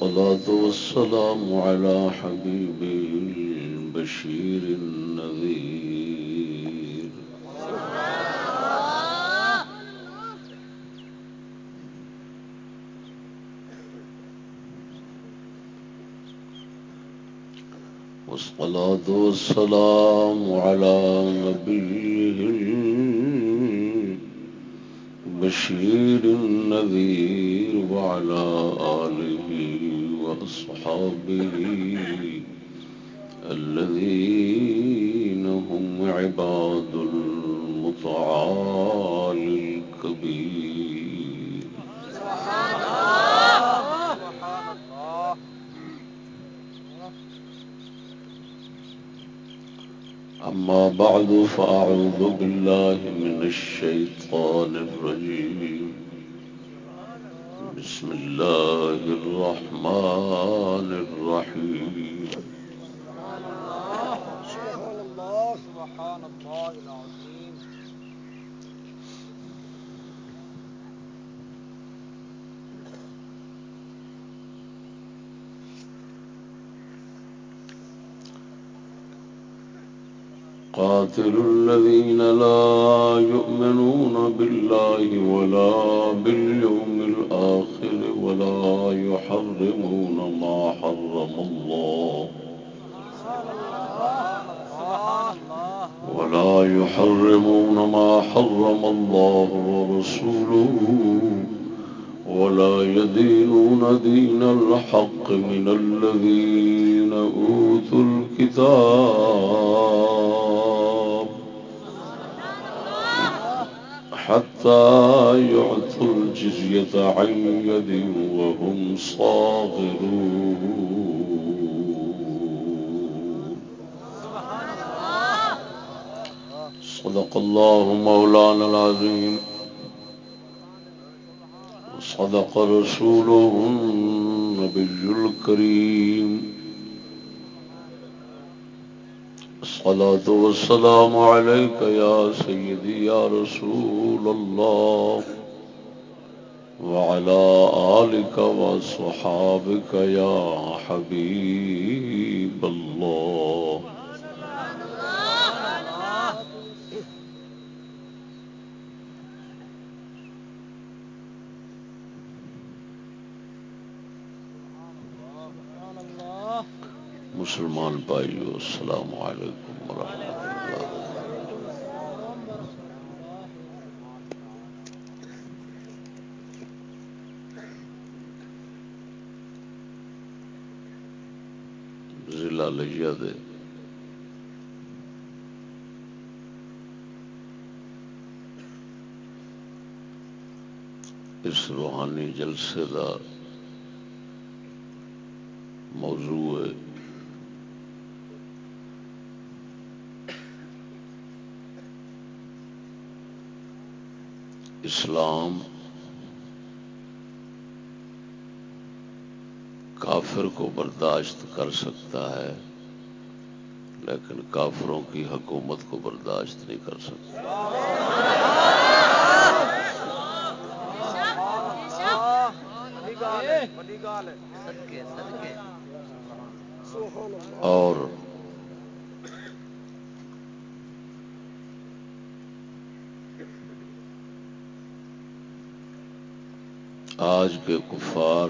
والصلاة والسلام على حبيبه البشير النذير. والصلاة والسلام على نبيه البشير النذير وعلى آله وأصحابه الذين هم عباد المتعال الكبير. سبحان الله أما بعد فأعوذ بالله من الشيطان الرجيم. بسم الله الرحمن الرحيم. سبحان الله سبحان الله العظيم قاتل الذين لا يؤمنون بالله ولا باليوم الآخر ولا يحرمون ما حرم الله. ولا يحرمون ما حرم الله ورسوله ولا يدينون دين الحق من الذين أوتوا الكتاب. يعطوا الجزية عن يد وهم صاغرون. صدق الله مولانا العظيم. صدق رسوله النبي الكريم. الصلاة والسلام عليك يا سيدي يا رسول الله وعلى آلك وصحابك يا حبيب الله. مسلمان بھائیو السلام علیکم ورحمۃ اللہ ضلع لیا دے۔ اس روحانی جلسے کا موضوع ہے اسلام کافر کو برداشت کر سکتا ہے، لیکن کافروں کی حکومت کو برداشت نہیں کر سکتا۔ اور کے کفار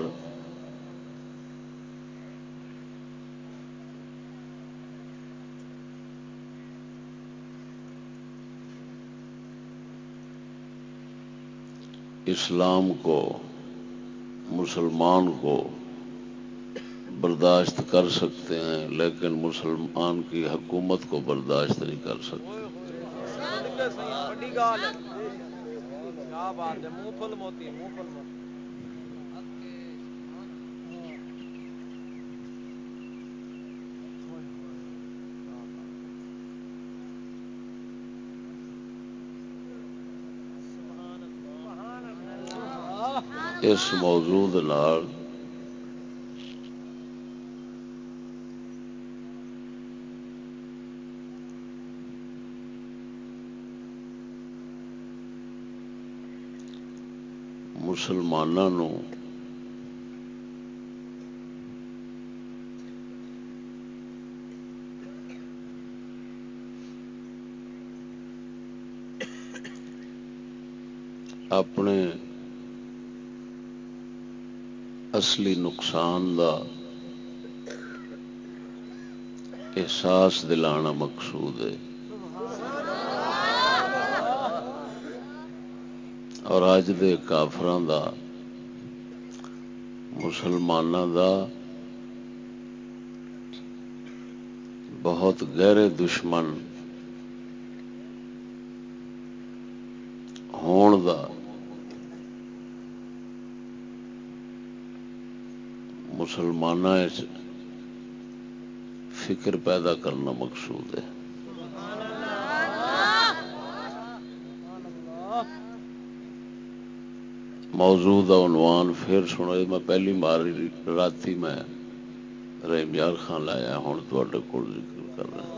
اسلام کو، مسلمان کو برداشت کر سکتے ہیں، لیکن مسلمان کی حکومت کو برداشت نہیں کر سکتے۔ اس موضوع دلال مسلمانوں اپنے اصلی نقصان دا احساس دلانا مقصود ہے۔ اور اج دے کافران دا مسلمانوں دا بہت گہرے دشمن ہون دا مسلمان فکر پیدا کرنا مقصود ہے۔ موضوع عنوان پھر سنو میں پہلی بار رات میں رحم یار خان لایا ہوں تے کو ذکر کر رہا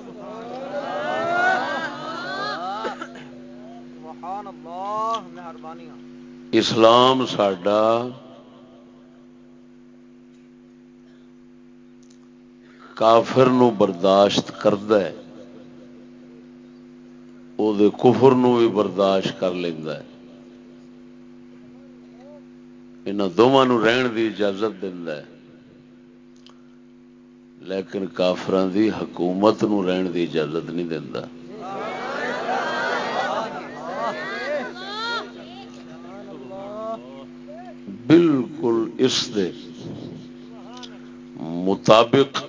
اسلام ساڈا کافر نو برداشت کرد کفر نو بھی برداشت کر لینا یہاں دونوں رہن کی اجازت دینا لیکن کافران دی حکومت نو رہن دی اجازت نہیں دینا بالکل اس دے مطابق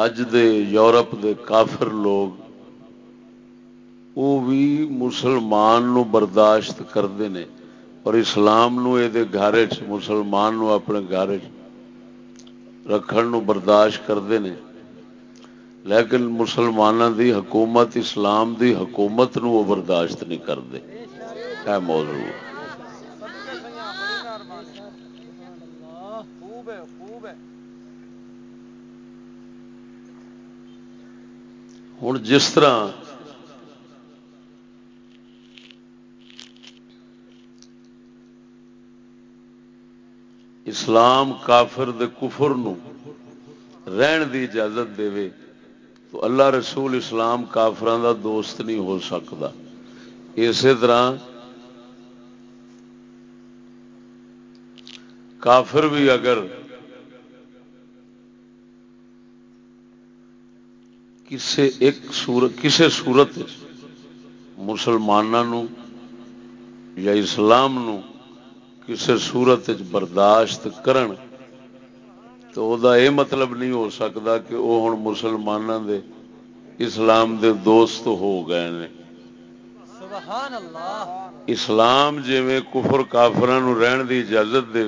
اج دے یورپ دے کافر لوگ وہ بھی مسلمان نو برداشت کرتے ہیں اور اسلام نو یہ گھر چ مسلمان نو اپنے گھر رکھن نو برداشت کرتے ہیں لیکن مسلمانوں دی حکومت اسلام دی حکومت نو وہ برداشت نہیں کرتے موضوع ہوں جس طرح اسلام کافر دے کفر نو رہن دی اجازت دے تو اللہ رسول اسلام کافران دا دوست نہیں ہو سکتا۔ اسی طرح کافر بھی اگر کسے ایک سورت کسے صورت مسلمانوں یا اسلام نو کسی صورت برداشت کرن تو دا اے مطلب نہیں ہو سکتا کہ وہ ہوں مسلمانوں دے اسلام دے دوست ہو گئے نے سبحان اللہ اسلام جی کفر کافران رہن دی اجازت دے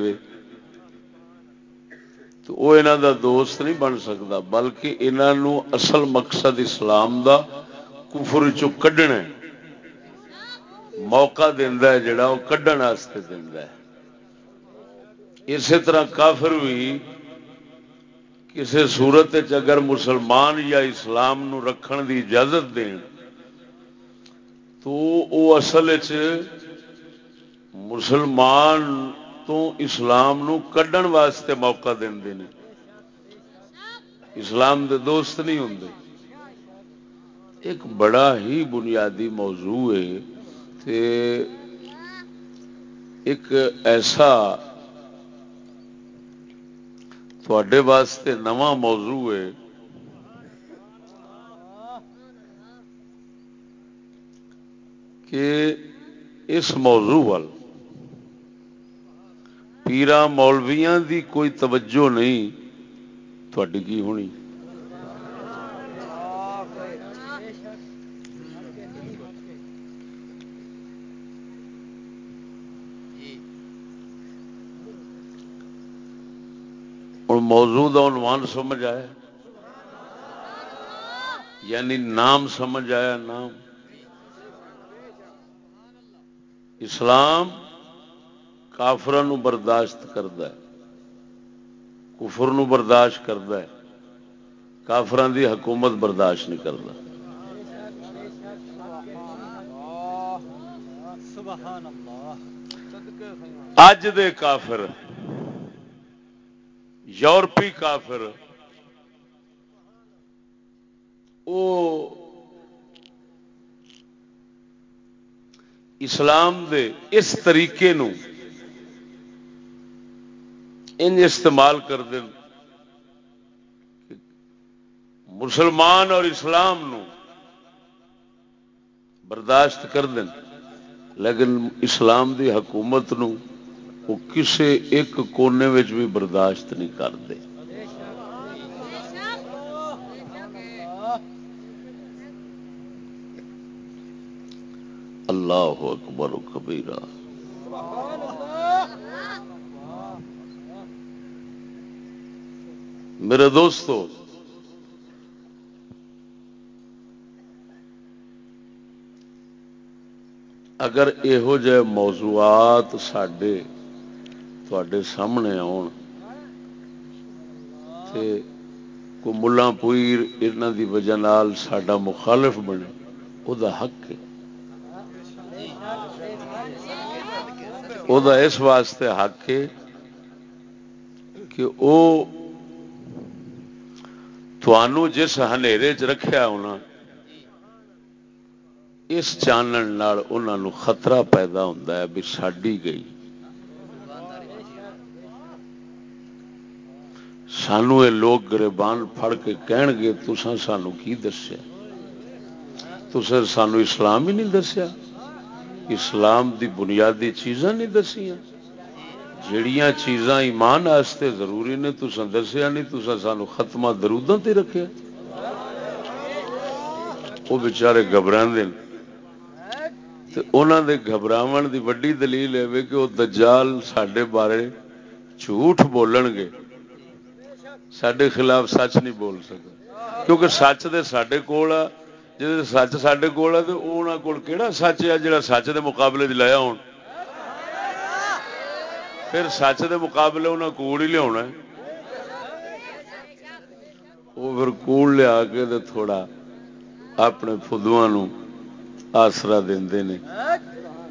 تو وہ یہاں دا دوست نہیں بن سکتا، بلکہ انہوں اصل مقصد اسلام دا کفر چ کڈنا موقع دینا ہے جڑا وہ کھڈن دینا ہے۔ اسی طرح کافر بھی کسی صورت اگر مسلمان یا اسلام نو رکھن دی اجازت دین، تو وہ اصل مسلمان تو اسلام نو کڈن واسطے موقع دے اسلام دے دوست نہیں ہوں ایک بڑا ہی بنیادی موضوع ہے ایک ایسا تھوڑے واسطے نواں موضوع ہے۔ کہ اس موضوع وال پیرا مولویاں دی کوئی توجہ نہیں تھوڑی کی ہونی ہوں موضوع عنوان سمجھ آیا یعنی نام سمجھ آیا نام اسلام کافر برداشت کرد کفر برداشت کرد کافران دی حکومت برداشت نہیں کرتا اج دے کافر، یورپی کافر اسلام دے اس طریقے نو ان استعمال کر دیں مسلمان اور اسلام نو برداشت کر دیں لیکن اسلام دی حکومت نو وہ کسے ایک کونے بھی برداشت نہیں کرتے اللہ اکبر کبیرہ۔ میرے دوستو، اگر یہو جہ موضوعات سڈے تے سامنے آن کو ملا پوئر یہاں دی وجہ سڈا مخالف بنے وہ حق ہے۔ وہ اس واسطے حق ہے کہ وہ جس چ رکھا ہونا، اس چانن انہوں خطرہ پیدا ہوتا ہے بھی ساڈی گئی۔ سانو یہ لوگ گربان پھڑ کے کہن گے تسان سانو کی دسیا؟ تسے سانو اسلام ہی نہیں دسیا؟ اسلام دی بنیادی چیزاں نہیں دسیاں؟ جڑیاں چیزاں ایمان آستے ضروری نے تسا دسیا نہیں تسا سانو ختمہ درودوں تے رکھے وہ بچارے گھبرا انہوں دے گھبراو دی وڈی دلیل ہے کہ وہ دجال سڈے بارے جھوٹ بولن گے۔ سڈے خلاف سچ نہیں بول سکے۔ کیونکہ سچ دے سڈے کول آ جی سچ سڈے کول ہے تو انہوں کو کہڑا سچ ہے جڑا سچ دے مقابلے لایا ہو پھر سچ دے مقابلے انہیں کوڑ ہی لیا وہ پھر کوڑ لیا کے تھوڑا اپنے فدو آسرا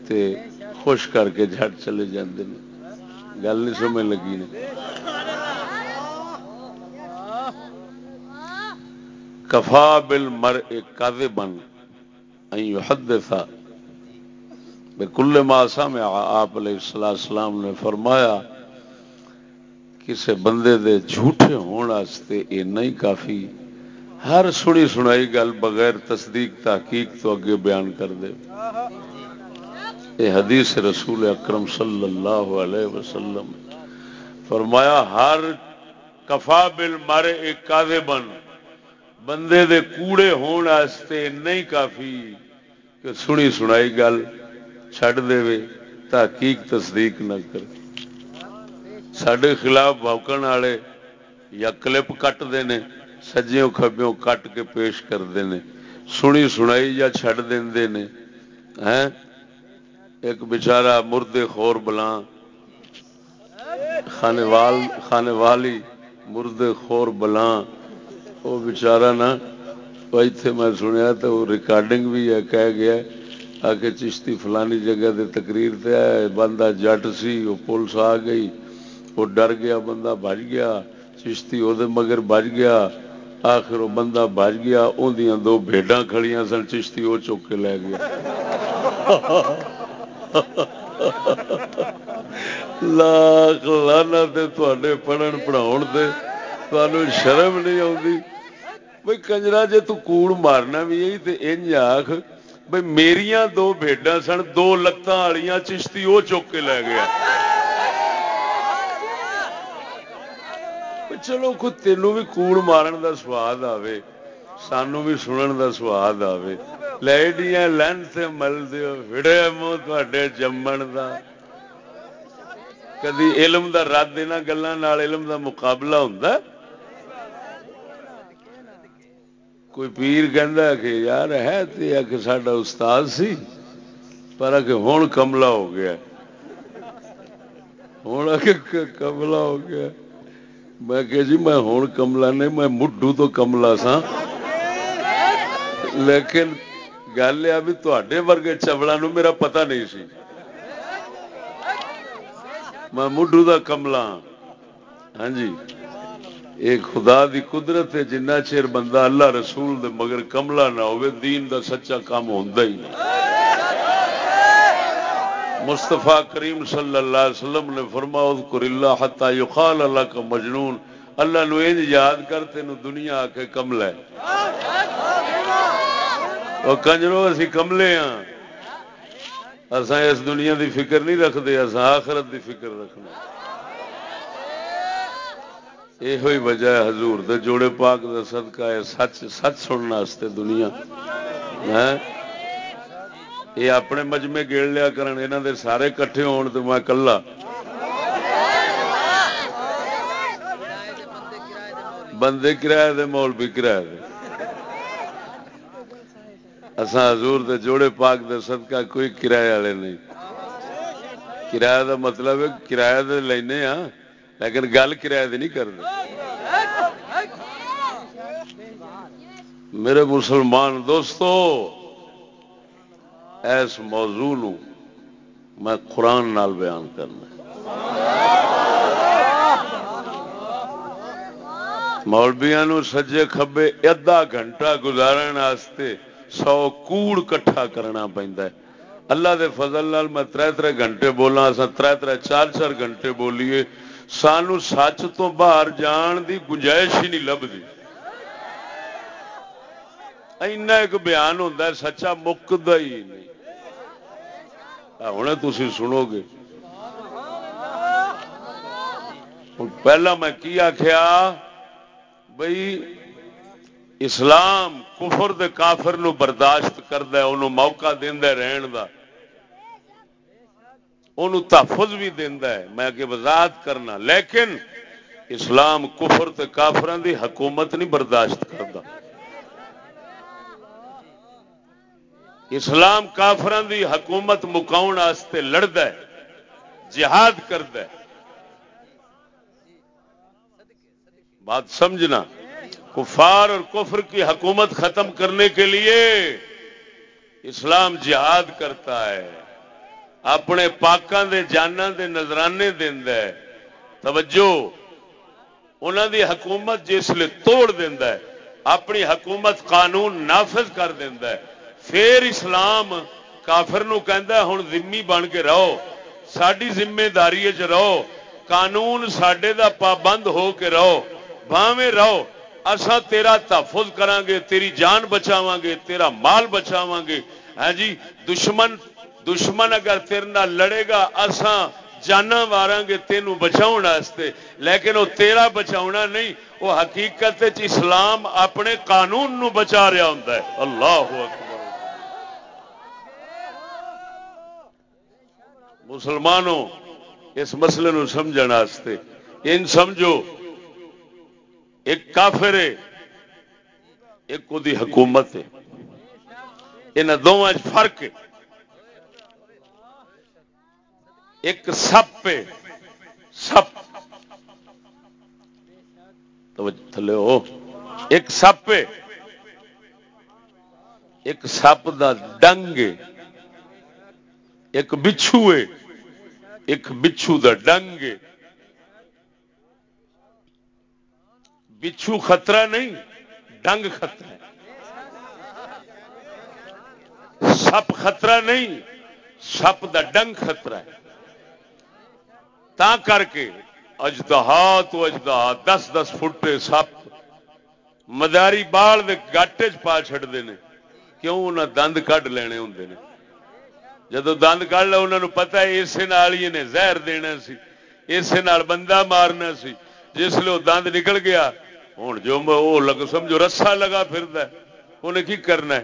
دے خوش کر کے جٹ چلے جاندے گل نہیں سمجھ لگی نے۔ کفا بل مر ایک کادے بن حد تھا کل ماسا میں آپ علیہ السلام نے فرمایا کسی بندے دے جھوٹے ہونے اینا ہی کافی۔ ہر سنی سنائی گل بغیر تصدیق، تحقیق تو اگے بیان کر دے۔ اے حدیث رسول اکرم صلی اللہ علیہ وسلم فرمایا، ہر کفا بل مارے ایک کادے بن بندے دے کوڑے ہونے نہیں کافی کہ سنی سنائی گل چھڈ دے تحقیق تصدیق نہ کر سڈے خلاف بوکن والے یا کلپ کٹتے ہیں سجیوں کبیوں کٹ کے پیش کرتے ہیں سنی سنائی یا چھڈ دے ایک بچارا مردے خور بلاں خانے وال خانے والی مردے خور بلاں وہ بچارا نا اتنے میں سنیا تو وہ ریکارڈنگ بھی ہے کہہ گیا آ کے چشتی فلانی جگہ دے تقریر تے آئے بندہ جٹ سی وہ پولیس آ گئی وہ ڈر گیا بندہ بج گیا چشتی وہ مگر بج گیا آخر وہ بندہ بج گیا اندیاں دو بھیڈاں کھڑیاں سن چشتی وہ چک کے لے گیا لاکھ لانا تے پڑھن پڑھاؤ تے شرم نہیں آتی بھائی کنجرا جی توڑ مارنا بھی تے انج آخ بھائی میریاں دو بھیڈا سن دو لتاں والیاں چشتی وہ چک کے لے گیا چلو کوئی تینوں بھی کوڑ مارن دا سواد آوے سانو بھی سنن دا سواد آوے لائڈیاں لین سے مل دیو وڑے منہ تے جمن دا کدی علم دا رد یہاں گلوں علم دا مقابلہ ہوں کوئی پیر کہ یار ہے کہ ساڈا استاد سی، پر کہ ہوں کملا ہو گیا۔ ہوں کملا ہو گیا۔ میں کہ جی میں ہوں کملا نہیں، میں مڈو تو کملا سا لیکن گل یہ بھی تے ورگے چبڑا میرا پتہ نہیں سی۔ میں مڈو کا کملا ہاں, ہاں جی۔ ایک خدا دی قدرت ہے، جنہ چیر بندہ اللہ رسول دے مگر کملا نہ ہوئے، دین دا سچا کام ہوتا ہی نہیں۔ مصطفیٰ کریم صلی اللہ علیہ وسلم نے فرما اذکر اللہ حتی یقال اللہ کا مجنون۔ اللہ نو انج یاد کر، تینو دنیا آ کے کمل ہے۔ وہ کنجرو، اسی کملے ہاں۔ اساں اس دنیا دی فکر نہیں رکھتے، اساں آخرت دی فکر رکھنا۔ یہ ہوئی وجہ ہے حضور دے جوڑے پاک دا صدقہ ہے سچ سچ سننے واسطے دنیا یہ اپنے مجمے گیڑ لیا کرن یہاں دے سارے کٹھے ہون تو میں کلا بندے کرایہ دے مول بھی کرایہ دے اساں حضور دے جوڑے پاک دے صدقہ کوئی کرایہ والے نہیں کرایہ دا مطلب ہے کرایہ دے لینے ہاں لیکن گل کرایہ نہیں کرتے میرے مسلمان دوستو اس موضوع نو میں قرآن نال بیان کرنا۔ مولبیا سجے کبے ادھا گھنٹہ گزارن واسطے سو کوڑ کٹھا کرنا پہنتا ہے۔ اللہ دے فضل نال میں تر تر گھنٹے بولا سا تر تر چار چار گھنٹے بولیے۔ سانو سچ تو باہر جان دی گنجائش ہی نہیں لبھی اینا ایک بیان ہوتا ہے، سچا مکد ہی نہیں۔ ہوں تھی سنو گے۔ پہلا میں کی آخیا بھائی اسلام کفر دے کافر نو برداشت کرد موقع دینا رہن کا تحفظ بھی دینا ہے۔ میں اگے وضاحت کرنا، لیکن اسلام کفر تے کافران دی حکومت نہیں برداشت کرتا اسلام کافران دی حکومت مکاؤ لڑد جہاد کرد بات سمجھنا، کفار اور کفر کی حکومت ختم کرنے کے لیے اسلام جہاد کرتا ہے۔ اپنے پاکوں دے جانا دے نظرانے ہے۔ توجہ۔ انہوں دی حکومت جس لیے توڑ ہے، اپنی حکومت قانون نافذ کر ہے۔ پھر اسلام کافر نو ہوں ذمی بن کے رہو۔ ساری ذمہ داری رہو۔ قانون سڈے دا پابند ہو کے رہو۔ باہیں رہو۔ اسا تیرا تحفظ کران گے تیری جان بچاواں گے تیرا مال بچاواں گے ہاں جی دشمن دشمن اگر تیرنا لڑے گا اسا جانا مارا گے تینوں بچاؤ واسطے۔ لیکن وہ تیرا بچاؤنا نہیں وہ حقیقت اسلام اپنے قانون نو بچا رہا ہوں اللہ مسلمانوں، اس مسئلے نو سمجھ ان سمجھو، ایک کافر ہے، ایک وہ حکومت ہے۔ ان دونوں فرق ایک سپ سپ۔ تھلے ہو۔ ایک سپ ایک سپ دا ڈنگ ایک بچھو ہے۔ ایک بچھو دا ڈنگ بچھو خطرہ نہیں، ڈنگ خطرہ سپ خطرہ نہیں، سپ دا ڈنگ خطرہ ہے۔ تا کر کے اجدہا تو اجدہا دس دس فٹے سپ مداری بال دے گاٹے چ پا چڑتے ہیں کیوں انہیں دند کھ لینے ہوں نے؟ جب دند کھ لو انہوں پتا اسے ہی نے زہر دینا سی، اسے بندہ مارنا سی۔ جس لیے وہ دند نکل گیا ہوں جو وہ لگ، سمجھو رسا لگا پھر انہیں کی کرنا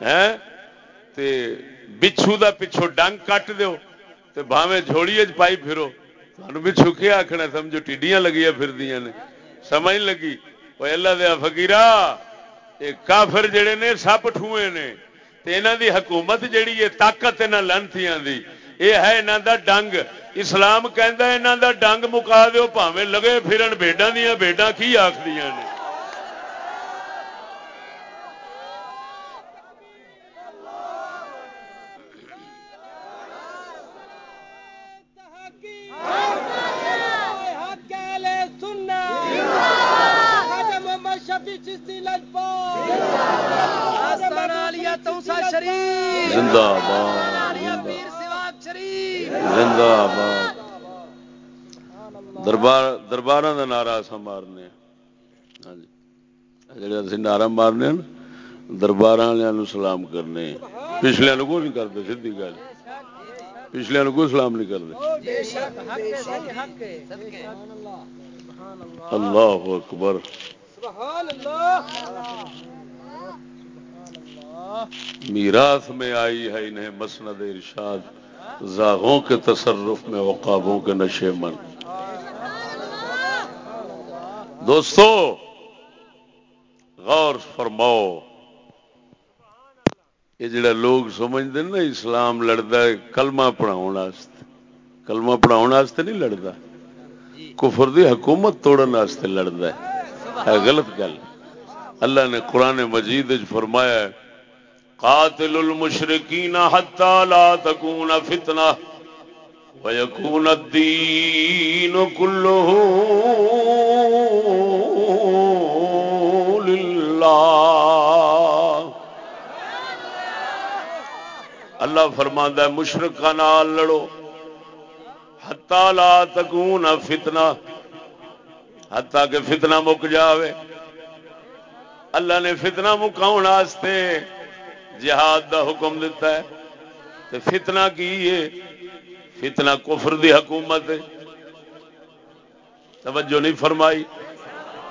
ہے؟ تے بچھو دا پچھو ڈنگ کٹ دو تے بھاوے جھوڑی پائی پھرو۔ تمہیں بچھو آخنا سمجھو ٹھڈیاں لگیا پھر نے۔ سمجھ لگی؟ وہ اللہ دیا فکیرا یہ کافر جڑے نے، سپ ٹھوئے نے۔ یہاں دی حکومت جیڑی ہے، طاقت یہاں لنتیاں دی۔ یہ ہے یہاں دا ڈنگ۔ اسلام کہہ یہاں دا ڈنگ مکا دو پاوے لگے پھرن بےڈا دیا بےڈا کی آخری نے؟ زندہ باد زندہ آباد۔ دربار دربار کا نعرا اصا مارنے ہاں جی۔ جڑے نعرا مارنے دربار والوں سلام کرنے پچھلے کو نہیں کرتے سی گل۔ پچھلے کوئی سلام نہیں کرتے۔ اللہ۔ اکبر۔ میراث میں آئی ہے انہیں مسند ارشاد، زاغوں کے تصرف میں وقابوں کے نشے من۔ دوستو، غور فرماؤ۔ یہ جڑا لوگ سمجھتے نا، اسلام لڑتا ہے، کلمہ پڑھاؤ کلمہ پڑھاؤ نہیں لڑتا۔ کفر دی حکومت توڑنے لڑتا ہے۔ غلط گل۔ اللہ نے قرآن مجید فرمایا قاتل المشرکین حتی لا تکون فتنہ ويكون الدين كله لله اللہ فرماندا ہے، مشرکاں نال لڑو۔ حتا لا تکون فتنہ حتا کہ فتنہ مک جاوے۔ اللہ نے فتنہ مکاؤن واسطے جہاد دا حکم دیتا ہے تے فتنہ کی ہے؟ فتنہ کفر دی حکومت توجہ نہیں فرمائی۔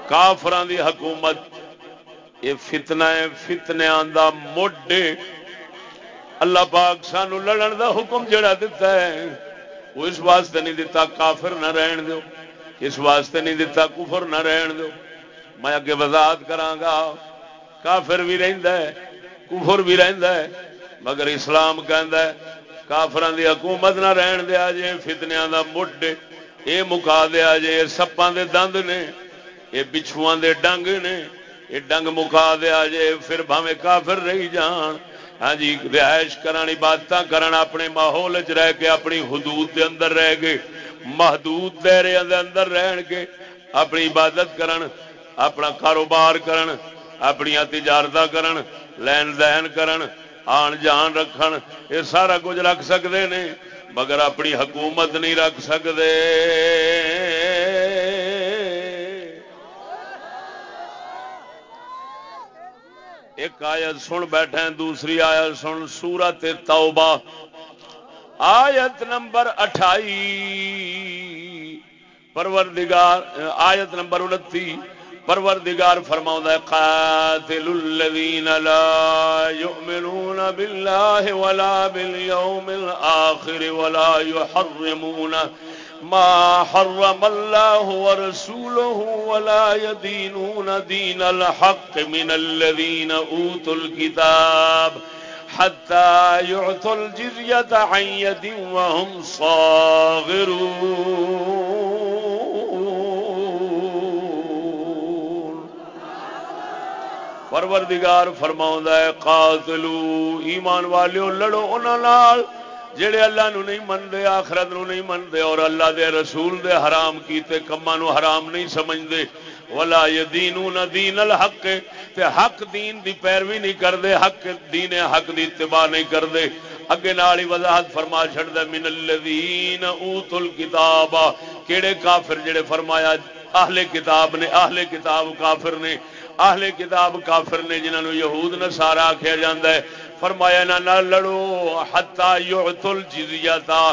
کافران دی حکومت۔ یہ فتنہ ہے فتنیا دا موڈے اللہ پاک سانو لڑن دا حکم جڑا دیتا ہے، وہ اس واسطے نہیں دیتا کافر نہ رہن دو اس واسطے نہیں دیتا کفر نہ رہن دو میں اگے وضاحت کرانگا کافر بھی رہندا ہے۔ کفر بھی رہندا ہے، مگر اسلام کہندا ہے کافران دی حکومت نہ رہن دیا جے فتنیا دا مڈ یہ مکا دیا جے سپاں دے دند نے یہ بچھواں دے ڈنگ نے یہ ڈنگ مکا دیا جے، پھر بھاوے کافر رہی جان۔ ہاں جی رہائش کرانی عبادت کرن اپنے ماحول چ رہ کے، اپنی حدود دے اندر رہ گئے محدود دائرے دے اندر رہن کے، اپنی عبادت کرن اپنا کاروبار کرن اپنی تجارت کرن لین دین کرن، آن جان رکھن، یہ سارا کچھ رکھ سکتے ہیں مگر اپنی حکومت نہیں رکھ سکتے۔ ایک آیت سن بیٹھے دوسری آیت سن، سورت توبہ۔ آیت نمبر اٹھائی۔ پروردگار، آیت نمبر انتی۔ پروردگار فرماؤں قاتل الذین لا یؤمنون باللہ ولا بالیوم الآخر ولا یحرمون ما حرم اللہ ورسوله ولا يدينون دين الحق من الذين اوتوا الكتاب حتى يعطوا الجزية عن يد وهم صاغرون. پروردگار فرماؤں ہے، قاتلو، ایمان والے لڑو انہوں جڑے اللہ نو نہیں منتے آخرت نو نہیں منتے اور اللہ دے رسول دے حرام کیتے کما نو حرام نہیں سمجھتے ولا یدینون دین الحق۔ تے حق دین دی پیروی نہیں کرتے حق دین حق دی اتباع نہیں کرتے اگے نال ہی وضاحت فرما چھڑ دے من الذین اوت الکتاب کیڑے کافر جڑے فرمایا، اہل کتاب نے، اہل کتاب کافر نے اہل کتاب کافر نے جنہوں یہود نے سارا آخیا جا ہے، فرمایا نہ لڑو ہتا یوتل جزیا تھا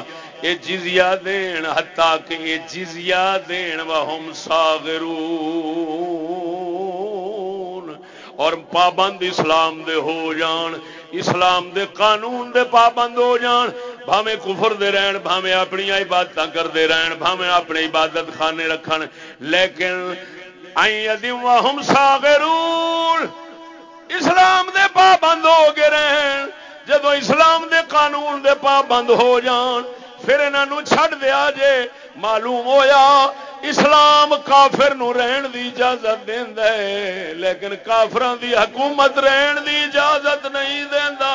یہ جزیا دین ہتا کہ جزیا دین، وہم ساگرو اور پابند اسلام دے ہو جان، اسلام دے قانون دے پابند ہو جان بھاوے کفر دے رہن بھاوے اپنی عبادت کرتے رہن بھاوے اپنے عبادت خانے رکھن۔ لیکن اسلام دے پابند ہو گئے رہن۔ جدو اسلام دے قانون دے پابند ہو جان، پھر انہوں چھڈ دیا جے۔ معلوم ہویا، اسلام کافر نو رہن دی اجازت دے لیکن کافران دی حکومت رہن دی اجازت نہیں دینا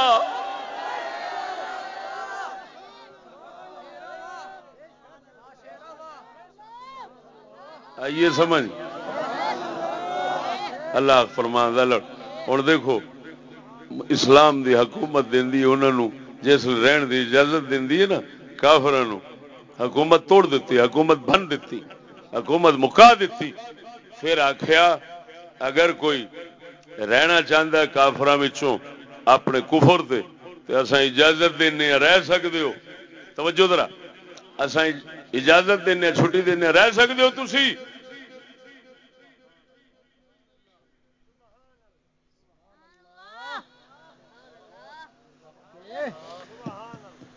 آئیے سمجھ۔ اللہ فرمان ہوں دیکھو، اسلام دی حکومت دینی انہوں جس رہن دی اجازت دینی ہے نا کافر حکومت توڑ دیتی حکومت بن دیتی حکومت مکا دیتی پھر آخیا اگر کوئی رہنا چاہتا ہے کافر اپنے کفر دے تو اصا اجازت دینا رہ سکتے ہو۔ توجہ ذرا اصا اجازت دینا چھٹی دینا رہ سکتے ہو تھی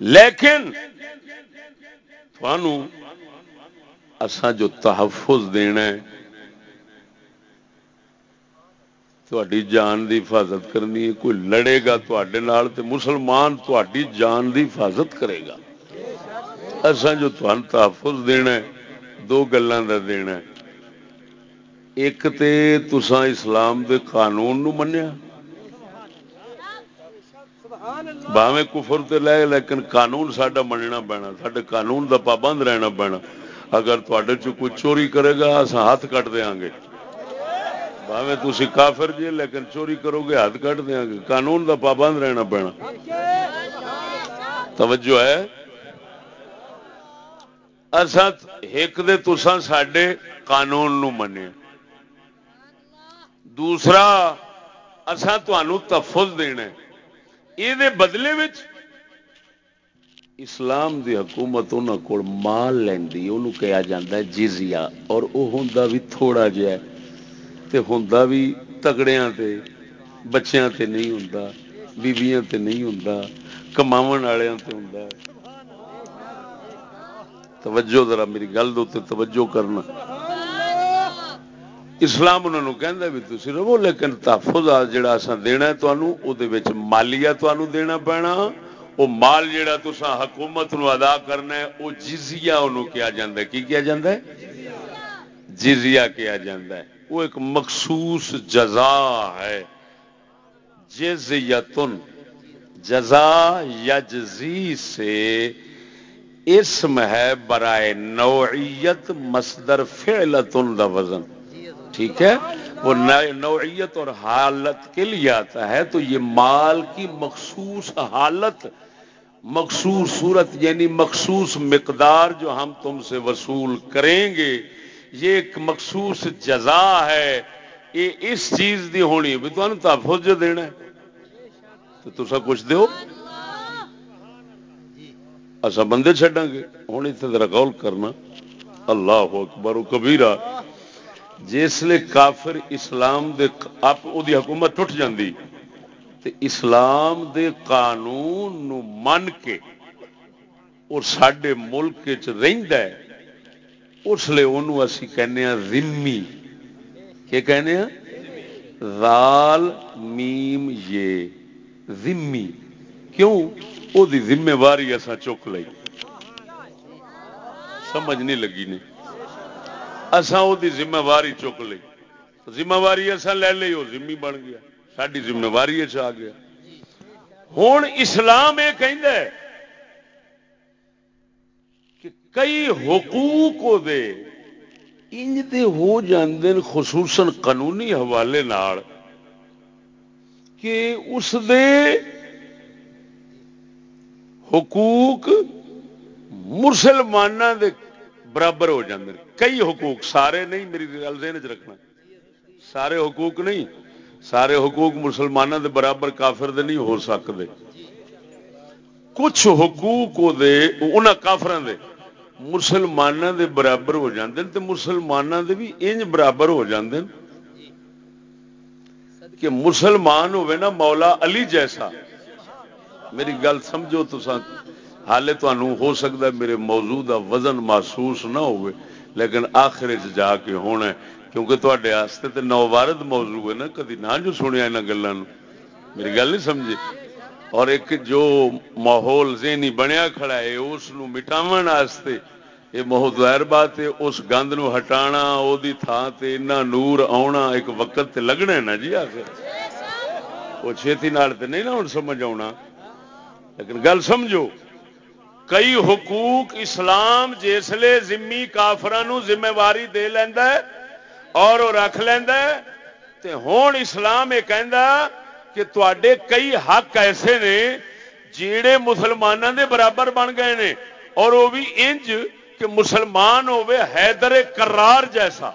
لیکن اسان جو تحفظ دینا ہے تھی جان دی حفاظت کرنی ہے۔ کوئی لڑے گا تے مسلمان تھی جان دی حفاظت کرے گا۔ اسان جو تمہیں تحفظ دینا ہے، دو گلوں کا دینا ہے۔ ایک تے تسان اسلام دے قانون نو منیا۔ باویں کفر تے لے، لیکن قانون ساڈا مننا پینا سڈے قانون دا پابند رہنا پینا۔ اگر تے کوئی چوری کرے گا اصا ہاتھ کٹ دیا گے باویں تھی کافر جی لیکن چوری کرو گے، ہاتھ کٹ دیا گے قانون دا پابند رہنا پینا۔ توجہ ہے؟ ایک دے تسان سڈے قانون نو منیا دوسرا اسان تفظ دینا یہ بدلے اسلام دی حکومت انہوں کو مال لینی انہوں کہا جا جزیا اور وہ ہوں بھی تھوڑا جا ہوں بھی تگڑیا بچیا تے نہیں ہوں بیبیاں تے نہیں ہوں کما والوں تے ہوں توجہ ذرا میری گل دے توجہ کرنا۔ اسلام انہوں کہہ بھی تھی رہو، لیکن تحفظ جڑا اصا دینا تمہوں وہ مالیہ تمہوں دینا پینا۔ وہ مال جڑا تسا حکومت نو ادا کرنا ہے، وہ جزیا انہوں کیا جاتا ہے۔ کی کیا جاتا ہے؟ جزیا کیا جاتا ہے۔ وہ ایک مخصوص جزا ہے۔ جزیتن، جزا یجزی سے اسم ہے برائے نوعیت مصدر فعلتن دا وزن۔ ٹھیک ہے؟ وہ نوعیت اور حالت کے لیے آتا ہے، تو یہ مال کی مخصوص حالت، مخصوص صورت یعنی مخصوص مقدار جو ہم تم سے وصول کریں گے، یہ ایک مخصوص جزا ہے۔ یہ اس چیز دی ہونی بھی تمہیں تحفظ جو دینا ہے۔ تو تصا کچھ دو اصا بندے چڈا گے۔ ہوں اتنے ذرا غول کرنا۔ اللہ اکبر و کبیرہ۔ جسے کافر اسلام دے آپ دی حکومت ٹوٹ جاندی، تے اسلام دے قانون نو من کے اور سڈے ملک چ اس لیے انہوں اسی کہنے ہیں ذمی کیا کہنے ہیں رال، میم، یہ ذمی کیوں؟ وہ ذمہ واری اصا چک لی سمجھ نہیں لگی نہیں اسان وہ ذمہ واری چک لی۔ ذمہ واری اصا لے لی وہ ذمہ بن گیا۔ ساری ذمہ واری آ گیا۔ ہوں اسلام یہ کہ کئی حقوق دے انج دے ہو جاندے خصوصاً قانونی حوالے نال کہ اس دے حقوق مسلمانوں دے برابر ہو جاندے کئی حقوق، سارے نہیں، میری گل ذہن چ رکھنا۔ سارے حقوق نہیں، سارے حقوق مسلمانوں دے برابر کافر دے نہیں ہو سکتے۔ کچھ حقوق دے کافر دے مسلمانوں دے برابر ہو جاندے تے مسلمانوں دے بھی انج برابر ہو جاندے کہ مسلمان ہوئے نا مولا علی جیسا۔ میری گل سمجھو تو حالے تو ہو سکتا ہے، میرے موضوع کا وزن محسوس نہ ہوئے لیکن آخر جا کے ہونا کیونکہ تے تو نوارد موضوع ہے نا، کدی نہ جو سنیا یہاں گلوں میری گل نہیں سمجھی؟ اور ایک جو ماحول ذہنی بنیا کھڑا ہے، اس مٹاو یہ بہت بات ہے، اس گند نو ہٹانا وہ تھان سے نور آنا ایک وقت تے لگنا ہے نا جی آخر۔ وہ چھتی نال تے نہیں نا ہوں سمجھ آنا لیکن گل سمجھو کئی حقوق اسلام جسے زمی کافران ذمہ واری دے لینا اور وہ رکھ لینا ہوں اسلام یہ کہہ کہ تے کئی حق ایسے نے جڑے مسلمانوں دے برابر بن گئے نے اور وہ بھی انج کہ مسلمان ہوے حیدر کرار جیسا۔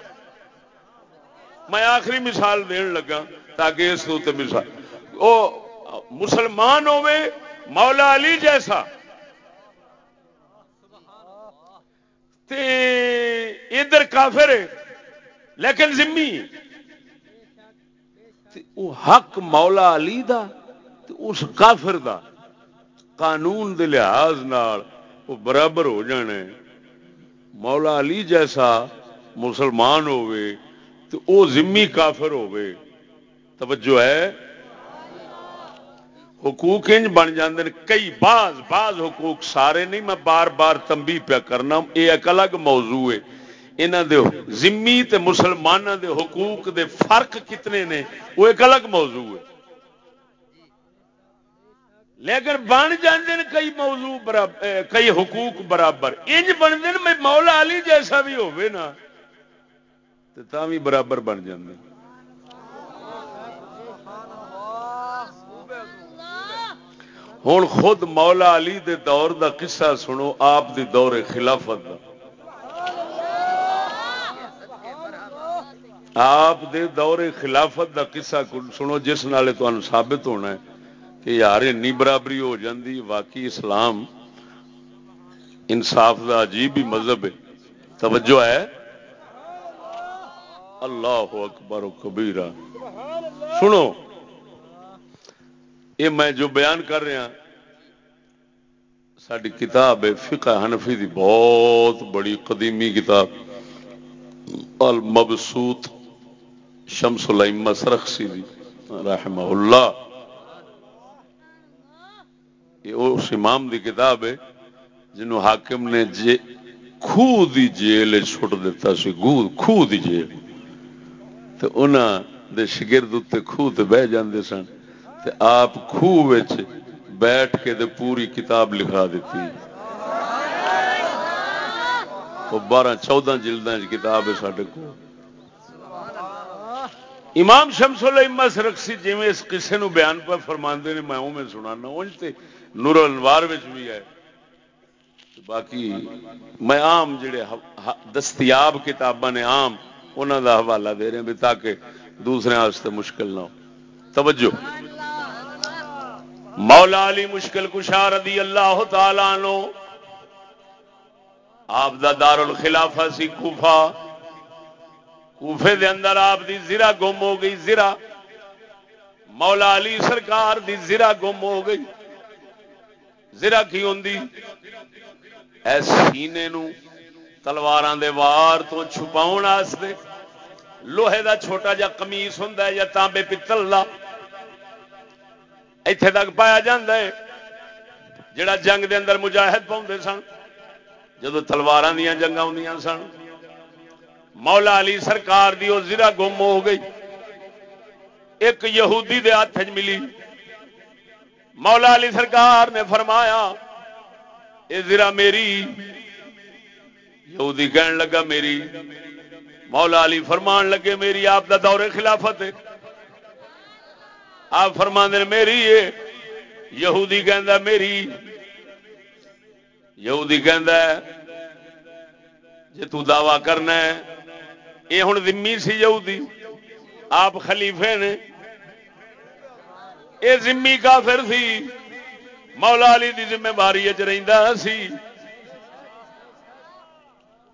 میں آخری مثال دین لگا تاکہ اس مثال۔ وہ مسلمان ہوے مولا علی جیسا۔ تے ادھر کافر لیکن زمی او حق مولا علی دا اس کافر دا۔ قانون دے لحاظ نال وہ برابر ہو جانے مولا علی جیسا مسلمان ہوئے تو او ذمی کافر ہوئے توجہ ہے۔ حقوق انج بن جاندے کئی بعض بعض حقوق سارے نہیں، میں بار بار تمبی پیا کرنا یہ ایک الگ موضوع ہے۔ انہاں دے ذمی تے مسلماناں دے حقوق دے فرق کتنے نے؟ وہ ایک الگ موضوع ہے۔ لیکن بن جاندے کئی موضوع برابر کئی حقوق برابر، انج بنتے میں مولا علی جیسا بھی ہوئے نا بھی برابر بن جاندے۔ ہوں خود مولا علی دے دور دا قصہ سنو، آپ دی دور خلافت دا۔ آپ دے دور خلافت دا قصہ سنو، جس نالے ثابت ہونا ہے کہ یار این برابری ہو جاندی، واقعی اسلام انصاف دا عجیب ہی مذہب ہے۔ توجہ ہے؟ اللہ اکبر و کبیرہ۔ سنو۔ یہ میں جو بیان کر رہا ساری کتاب ہے، فقہ حنفی دی بہت بڑی قدیمی کتاب، المبسوط شمس الائمہ سرخسی دی، رحمہ اللہ۔ یہ اس امام دی کتاب ہے، جنہوں حاکم نے جے خو دی جیل چھٹ دیتا سی خو دی جیل۔ تو انہاں دے شگرد اتنے خوہ تے بہ جاندے سن۔ تے آپ خوہ بیٹھ کے دے پوری کتاب لکھا دیتی وہ بارہ چودہ جلد کتاب ہے سارے کو امام شمس اللہ سرکسی جی اس قصے نو بیان پر فرما نے، میں میں سنانا انج تے نور الوار بھی ہے۔ باقی میں عام جڑے دستیاب کتاباں نے عام انہوں دا حوالہ دے رہے ہیں تاکہ دوسرے واسطے مشکل نہ ہو۔ توجہ۔ مولا علی مشکل کشا رضی اللہ تعالی نو آپ دا دار الخلافہ سی کوفہ۔ کوفے دے اندر آپ دی زرا گم ہو گئی زرا مولا علی سرکار دی زرا گم ہو گئی۔ زرا کی ہوں اے سینے نو تلوار دے وار تو چھپاؤ لوہے دا چھوٹا جا کمیس ہوں یا تانبے پتل کا اتے تک پایا جا جڑا جنگ دے اندر مجاہد پاؤں سن جب تلوار دیا جنگ آدی سن، مولا علی سرکار دی وہ زرا گم ہو گئی۔ ایک یہودی دے ہاتھ ملی۔ مولا علی سرکار نے فرمایا یہ زرا میری، یہودی کہن لگا میری، مولا علی فرمان لگے میری، آپ دا دور خلافت ہے۔ آپ فرمان دے میری ہے یہودی کہندا میری۔ یہودی کہندا ہے جے تو دعویٰ کرنا ہے، یہ ہوں ذمی سی یہودی۔ آپ خلیفے نے۔ یہ ذمی کافر سی۔ مولا علی دی ذمہ باری رہندا سی۔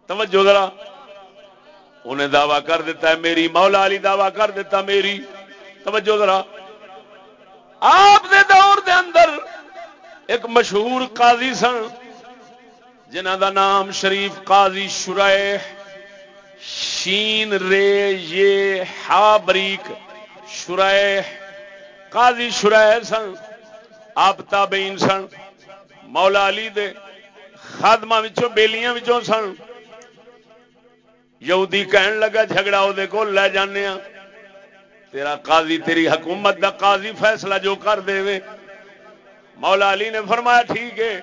توجہ ذرا۔ انہیں دعویٰ کر دیتا ہے میری، مولا علی دعویٰ کر دیتا میری۔ توجہ ذرا۔ آپ دے دور دے اندر ایک مشہور قاضی سن جنہ دا نام شریف قاضی شرائح شین رے یہ ہا بریک شرائح قاضی شرائح سن، آپ تابعین سن، مولا علی دے خادمہ وچوں، بیلیاں وچوں سن۔ یہودی کہن لگا، جھگڑا وہ لے جانے ہاں۔ تیرا قاضی، تیری حکومت دا قاضی فیصلہ جو کر دے وے۔ مولا علی نے فرمایا، ٹھیک ہے۔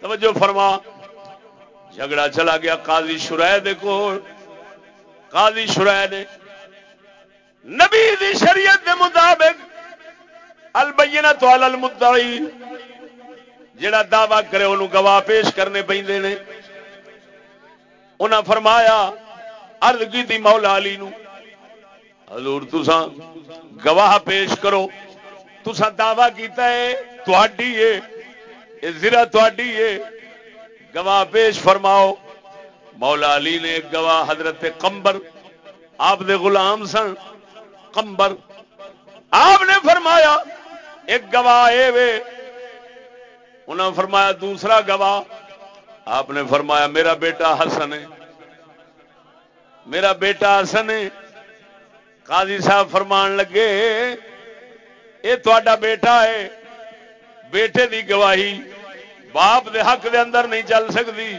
توجہ فرما۔ جھگڑا چلا گیا قاضی شرائے دے کو قاضی شرائے نے نبی دی شریعت دے مطابق البینہ تو المدعی جڑا دعوی کرے انہوں گواہ پیش کرنے پہ انہاں فرمایا ارد کی مولا علی نو۔ حضور تسا گواہ پیش کرو۔ تسا دعوی کیتا ہے تھی ہے زرا تھی ہے۔ گواہ پیش فرماؤ۔ مولا علی نے ایک گواہ حضرت کمبر آپ دے غلام سن کمبر آپ نے فرمایا، ایک گواہ اے وے۔ انہوں نے فرمایا، دوسرا گواہ۔ آپ نے فرمایا، میرا بیٹا حسن ہے۔ میرا بیٹا حسن ہے۔ قاضی صاحب فرمان لگے یہ تا بیٹا ہے، بیٹے دی گواہی باپ دے حق دے اندر نہیں چل سکتی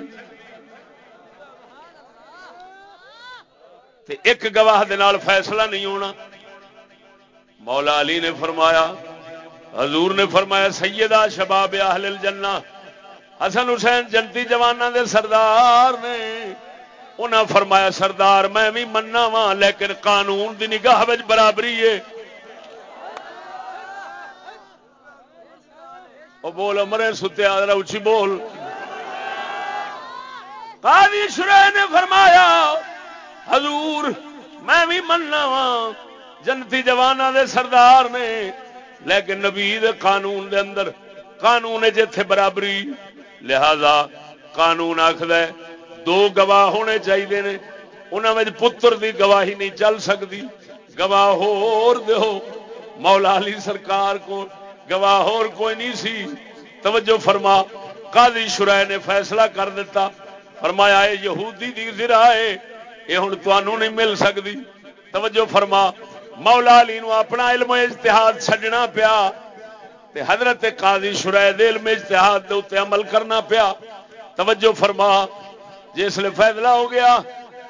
ایک گواہ دے نال فیصلہ نہیں ہونا۔ مولا علی نے فرمایا، حضور نے فرمایا، سیدہ شباب اہل الجنہ، حسن حسین جنتی جوانہ دے سردار نے انہاں فرمایا، سردار، میں بھی مننا وا لیکن قانون دی نگاہ برابری ہے۔ وہ بول امرے ستیا اچھی بول۔ قاضی شرح نے فرمایا، حضور، میں بھی مننا وا جنتی جوانہ دے سردار نے۔ لیکن نبی دے قانون دے اندر، قانون جتھے برابری، لہذا قانون آخر دو گواہ ہونے چاہیے نے۔ انہوں پتر دی گواہی نہیں چل سکتی۔ گواہ ہور دو مولا علی سرکار کو گواہ ہور کوئی نہیں سی۔ توجہ فرما۔ قاضی شرائے نے فیصلہ کر دیتا فرمایا، اے یہودی دی ذرا ہے۔ یہ ہوں تمہوں نہیں مل سکتی۔ توجہ فرما۔ مولا علی نو اپنا علم اجتہاد چھڈنا پیا۔ تے حضرت قاضی شرائے علم اجتہاد دے اتنے عمل کرنا پیا۔ توجہ فرما۔ جس لیے فیصلہ ہو گیا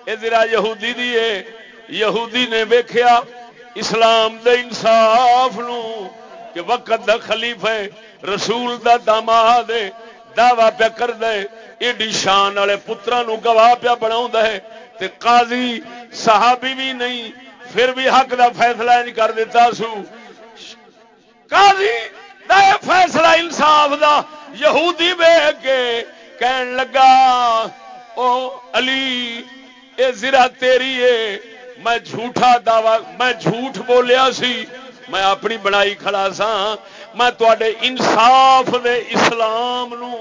یہ ذرا یہودی دی ہے۔ یہودی نے ویکھیا، اسلام دے انصاف نو، کہ وقت دا خلیف ہے، رسول دا داماد دعوی پیا کر دے ایڈی شان والے پترا گواہ پیا بنا ہے۔ تے قاضی صحابی بھی نہیں، پھر بھی حق دا فیصلہ نہیں کر دیتا سو۔ قاضی دا فیصلہ انصاف دا، یہودی بے کے کہن لگا او علی، اے زرا تیری ہے میں جھوٹا دعوی، میں جھوٹ بولیا سی، میں اپنی بنائی کھڑا سا میں تے انصاف دے اسلام نو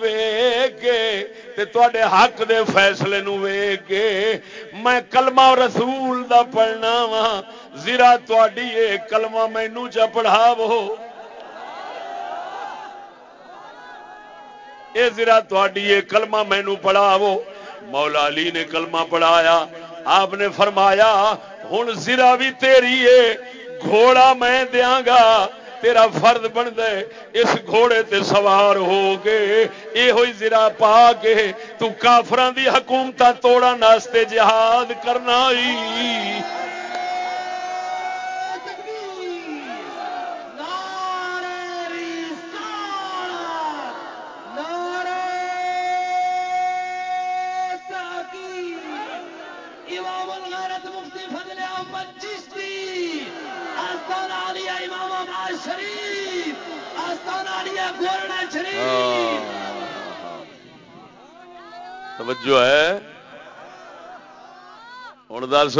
تے تے حق دے فیصلے نو کے میں کلمہ رسول دا پڑھنا وا زیرا تھی کلمہ مینو چ پڑھاو اے زیرا تھی کلمہ مینو پڑھاو مولا علی نے کلمہ پڑھایا، آپ نے فرمایا ہوں زیرا بھی تیری ہے گھوڑا میں دیاں گا، تیرا فرد بن دے اس گھوڑے تے سوار ہو گئے یہ ہوئی زرا پا کے تو کافران دی حکومت توڑا ناستے جہاد کرنا ہی ہاں۔ توجہ ہے۔ ہوں دس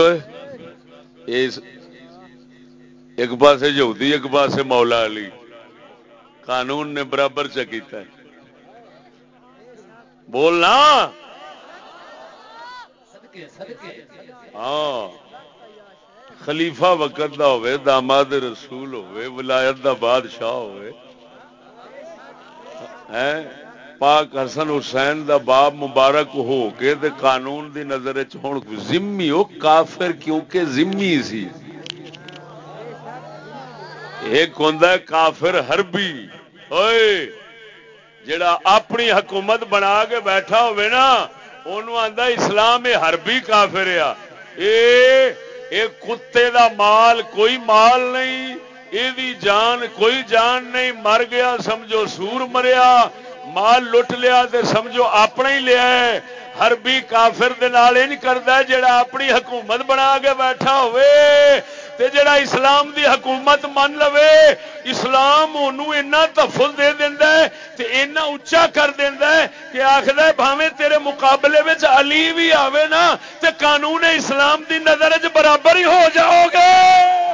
ایک پاس یہودی ایک پاس مولا علی۔ قانون نے برابر چکیتا ہے۔ بولنا۔ ہاں۔ خلیفہ وقت دا ہوئے، داماد رسول ہوئے، ولایت دا بادشاہ ہوئے۔ پاک حسن حسین دا باب مبارک ہو کے دے قانون دی نظر ہوں زمی ہو کافر کیونکہ زمی سی۔ ایک ہوں کافر ہربی اوئے، جڑا اپنی حکومت بنا کے بیٹھا ہوئے نا انہوں آندا اسلام ہربی کافر آ اے کتے دا مال، کوئی مال نہیں۔ یہ جان کوئی جان نہیں، مر گیا، سمجھو سور مریا، مال لٹ لیا تے سمجھو اپنا ہی لیا ہے۔ ہر بھی کافر نہیں کرتا جڑا اپنی حکومت بنا کے بیٹھا ہوئے تے جڑا اسلام دی حکومت من لوے۔ اسلام اینا تفل دے دینا ہے تے اینا اچا کر دینا ہے کہ آخر بھاوے تیرے مقابلے میں علی بھی آوے نا تے قانون اسلام دی نظر چ برابر ہی ہو جاؤ گے۔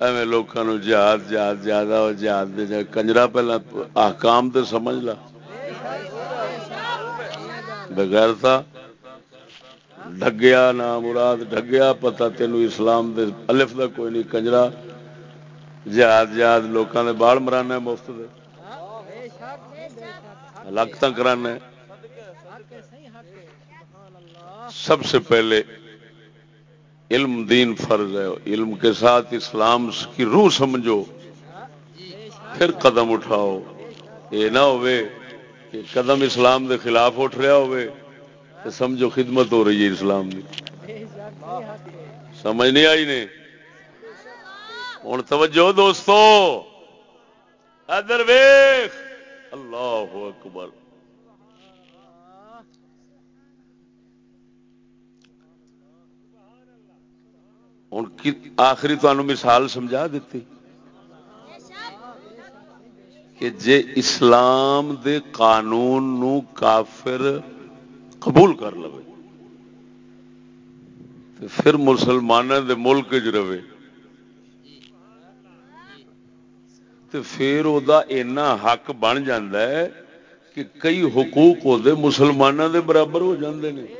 ایویں لوگوں جہاد جہاد زیادہ اور جہاد دے کنجرا پہلے آکام تو سمجھ لا۔ بغیر تھا ڈگیا نہ مراد ڈگیا پتا تینوں اسلام دے الف دا کوئی نہیں، کنجرا۔ جہاد جہاد لوگوں نے بال مرانا مفت دے۔ لکت کرانا سب سے پہلے علم دین فرض ہے، علم کے ساتھ اسلام کی روح سمجھو، پھر قدم اٹھاؤ۔ یہ نہ کہ قدم اسلام دے خلاف اٹھ رہا تو سمجھو خدمت ہو رہی ہے اسلام کی سمجھ نہیں آئی نے؟ ہوں توجہ دوستو۔ ادر ویخ اللہ اکبر۔ ہوں آخری تمہیں مثال سمجھا دیتی کہ جے اسلام دے قانون نو کافر قبول کر لو تو پھر مسلمانوں دے ملک چ رہے تو پھر وہ حق بن ہے کہ کئی حقوق وہ مسلمانوں دے برابر ہو جاندے ہیں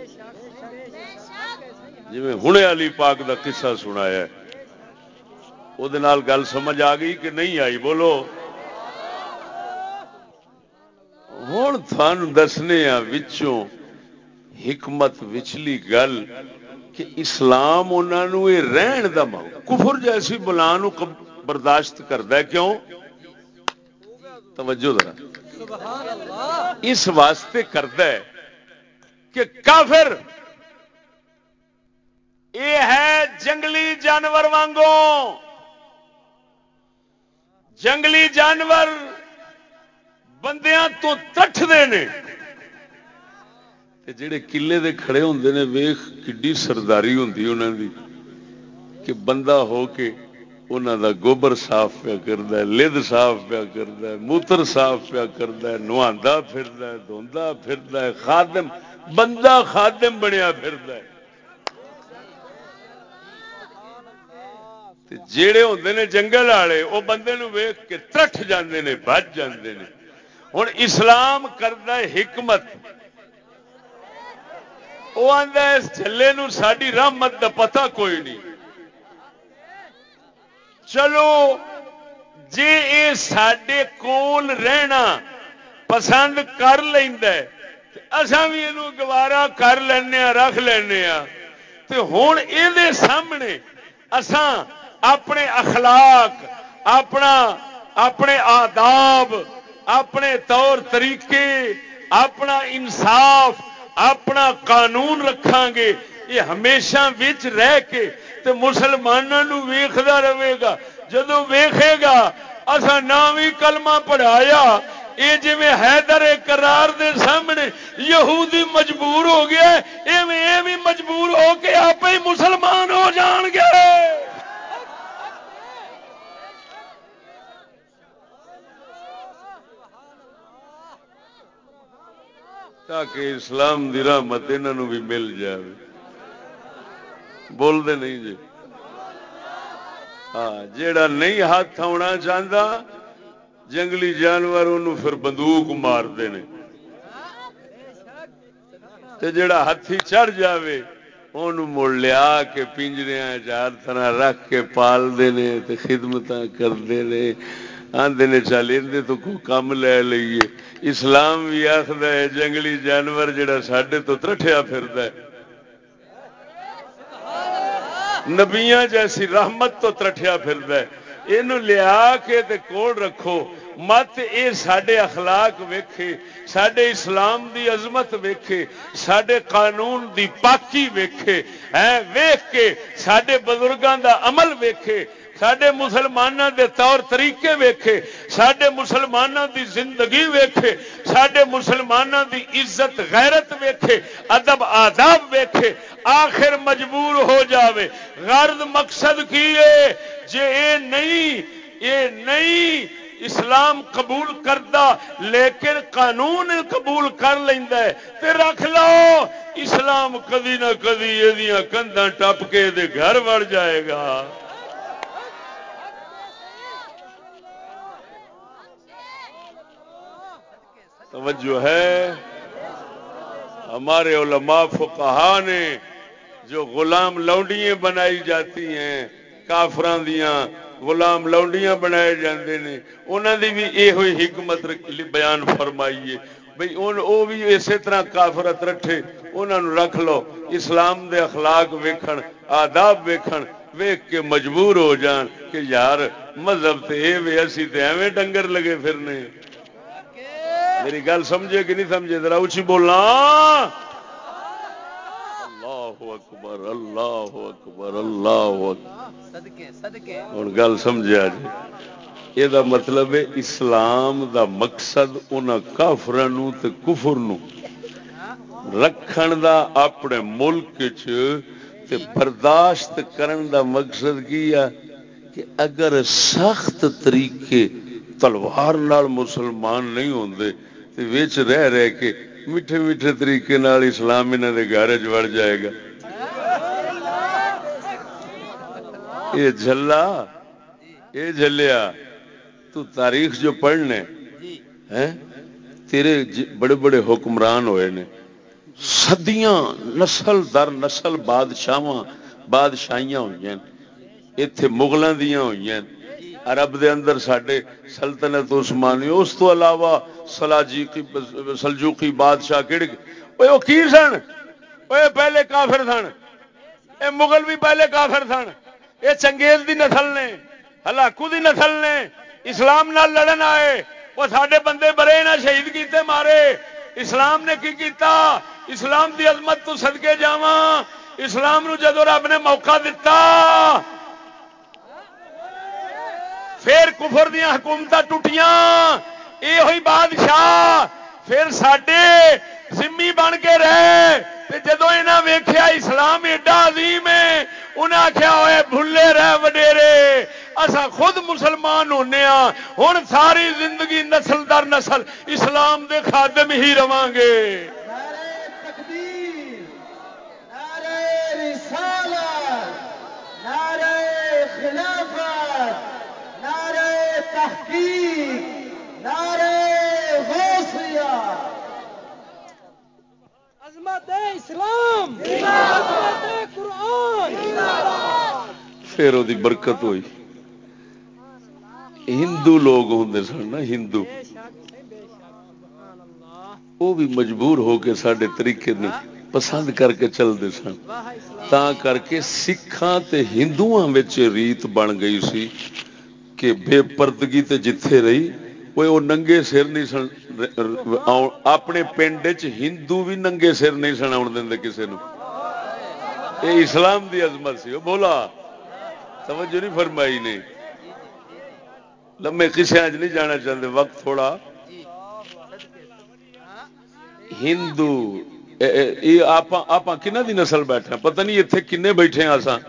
جی ہوں علی پاک دا قصہ سنایا وہ گل سمجھ آ گئی کہ نہیں آئی؟ بولو۔ ہوں تھان دسنے وچوں حکمت وچلی گل کہ اسلام انہوں رہن دا کفر جیسی بلا برداشت کرتا کیوں؟ توجہ ذرا۔ اس واسطے کرد کہ کافر یہ ہے جنگلی جانور وانگوں۔ جنگلی جانور بندیاں تو تٹھتے ہیں۔ جڑے کلے دے کھڑے ہوندے نے، ویخ کڈی سرداری ہوندی انہوں دی کہ بندہ ہو کے انہوں دا گوبر صاف پیا کرد لد صاف پیا کرد موتر صاف پیا کرد نوا پھر دھوندا پھر خادم، بندہ خادم بنیا پھر جڑے ہوتے نے جنگل والے وہ بندے ویخ کے ترٹ جاندے نے، بچ جاندے نے۔ ہوں اسلام کرد حکمت۔ وہ آدھا اس چلے ساری رحمت کا پتا کوئی نہیں۔ چلو جی یہ سڈے کول رہنا پسند کر لینا بھی یہ گوارا کر لینا رکھ لینا ہوں یہ سامنے اسان اپنے اخلاق، اپنا، اپنے آداب، اپنے طور طریقے، اپنا انصاف، اپنا قانون رکھا گے۔ یہ ہمیشہ وچ رہ کے تے مسلمانوں ویختا رہے گا۔ جدو ویخے گا اصا نہ بھی کلمہ پڑھایا۔ یہ جی حیدر کرار دے سامنے یہودی مجبور ہو گیا یہ بھی مجبور ہو کے آپ ہی مسلمان ہو جان گے تاکہ اسلام دی رحمت انہوں بھی مل جائے بولتے نہیں جی ہاں جیڑا نہیں ہاتھ آنا چاہتا جنگلی جانور انہوں پھر بندوق مارتے ہیں جڑا ہاتھی چڑھ جاوے مڑ لیا کے پنجریا چار طرح رکھ کے پالتے ہیں خدمت کرتے ہیں آدھے نے چل اندر تو کو کم لے لیے۔ اسلام بھی آخر ہے، جنگلی جانور جڑا سڈے تو ترٹیا پھر نبیاں جیسی رحمت تو ترٹیا پھر یہ لیا کے کوڑ رکھو۔ مت اے سڈے اخلاق ویکھے سڈے اسلام دی عظمت ویکھے سڈے قانون دی پاکی ویکھے۔ ویخ کے سڈے بزرگوں دا عمل ویکھے۔ سڈے مسلمانوں دے طور طریقے ویکھے سڈے مسلمانوں دی زندگی ویکھے سڈے مسلمانوں دی عزت، غیرت ویکھے، ادب، آداب ویکھے، آخر مجبور ہو جاوے۔ غرض مقصد کی ہے؟ جے اے نہیں اے نہیں اسلام قبول کرتا لیکن قانون قبول کر لینا تے رکھ لو۔ اسلام کدی نہ کدی یہ کندھا ٹپ کے گھر وڑ جائے گا۔ توجہ ہے۔ ہمارے علماء فقہا نے جو غلام لونڈیاں بنائی جاتی ہیں کافران دیاں غلام لونڈیاں بنائے جاندے نے، انہاں دی بھی یہ ہوئی حکمت بیان فرمائیے۔ بھئی او بھی اسی طرح کافرت رکھے انہاں نو رکھ لو، اسلام دے اخلاق ویکھن، آداب ویکھن، ویکھ کے مجبور ہو جان کہ یار مذہب تے اے وے اسی تے ایویں ڈنگر لگے پھرنے۔ میری گل سمجھے کہ نہیں سمجھے؟ ذرا اچھی بولنا۔ اللہ اکبر اللہ اکبر اللہ ہوں گل سمجھا جی یہ مطلب ہے اسلام دا مقصد ان کافر کفر رکھن دا اپنے ملک چ برداشت کرن دا مقصد کی ہے؟ کہ اگر سخت طریقے تلوار مسلمان نہیں ہوتے ویچ رہ رہ کے میٹھے میٹھے طریقے نال اسلام انہوں نے گھر چڑ جائے گا۔ یہ جلا یہ جلیا تو تاریخ جو پڑھنے تیرے جی بڑے بڑے حکمران ہوئے نے۔ صدیاں نسل در نسل بادشاہ بادشاہیاں ہوئی ہیں اتے مغلوں دیا ہوئی ہیں۔ عرب دے اندر سڈے سلطنت عثمانی، اس تو علاوہ سلاجیقی سلجوقی بادشاہ کہڑے وہ کی سن؟ وہ پہلے کافر سن۔ اے مغل بھی پہلے کافر سن۔ یہ چنگیز دی نسل نے، ہلاکو دی نسل نے، اسلام نال لڑن آئے۔ وہ سارے بندے برے نہ شہید کیتے مارے۔ اسلام نے کی کیتا؟ اسلام دی عظمت تو سدکے جا اسلام نو جدو رب نے موقع دتا پھر کفر دیا حکومت ٹوٹیاں یہ ہوئی بادشاہ پھر سڈے سمی بن کے رہے۔ جدو یہاں ویخیا اسلام ایڈا عظیم ہے انہیں آخیا ہوئے بھولے رہ وڈیرے۔ اصا خود مسلمان ہونے ہوں ساری زندگی نسل در نسل اسلام دے خادم ہی رواں گے۔ رسالت، نعرہ خلافت تحقیق نعرے غوثیہ۔ عظمت اسلام۔ عظمت قرآن۔ پھر وہ برکت ہوئی۔ ہندو لوگ ہوں سن نا، ہندو۔ وہ بھی مجبور ہو کے سارے طریقے نے پسند کر کے چلتے سن۔ تا کر کے سکھان ہندو ریت بن گئی سی۔ کہ بے پردگی تے جتھے رہی وہ ننگے سر نہیں سن اپنے پنڈ ہندو بھی ننگے سر نہیں سن آن دیں کسی نے یہ اسلام دی عظمت سی وہ بولا۔ توجہ نہیں فرمائی نہیں لمے کسی اج نہیں جانا چاہتے وقت تھوڑا۔ ہندو آپ کنہ دی نسل بیٹھے پتہ نہیں اتنے کنے بیٹھے ہیں آسان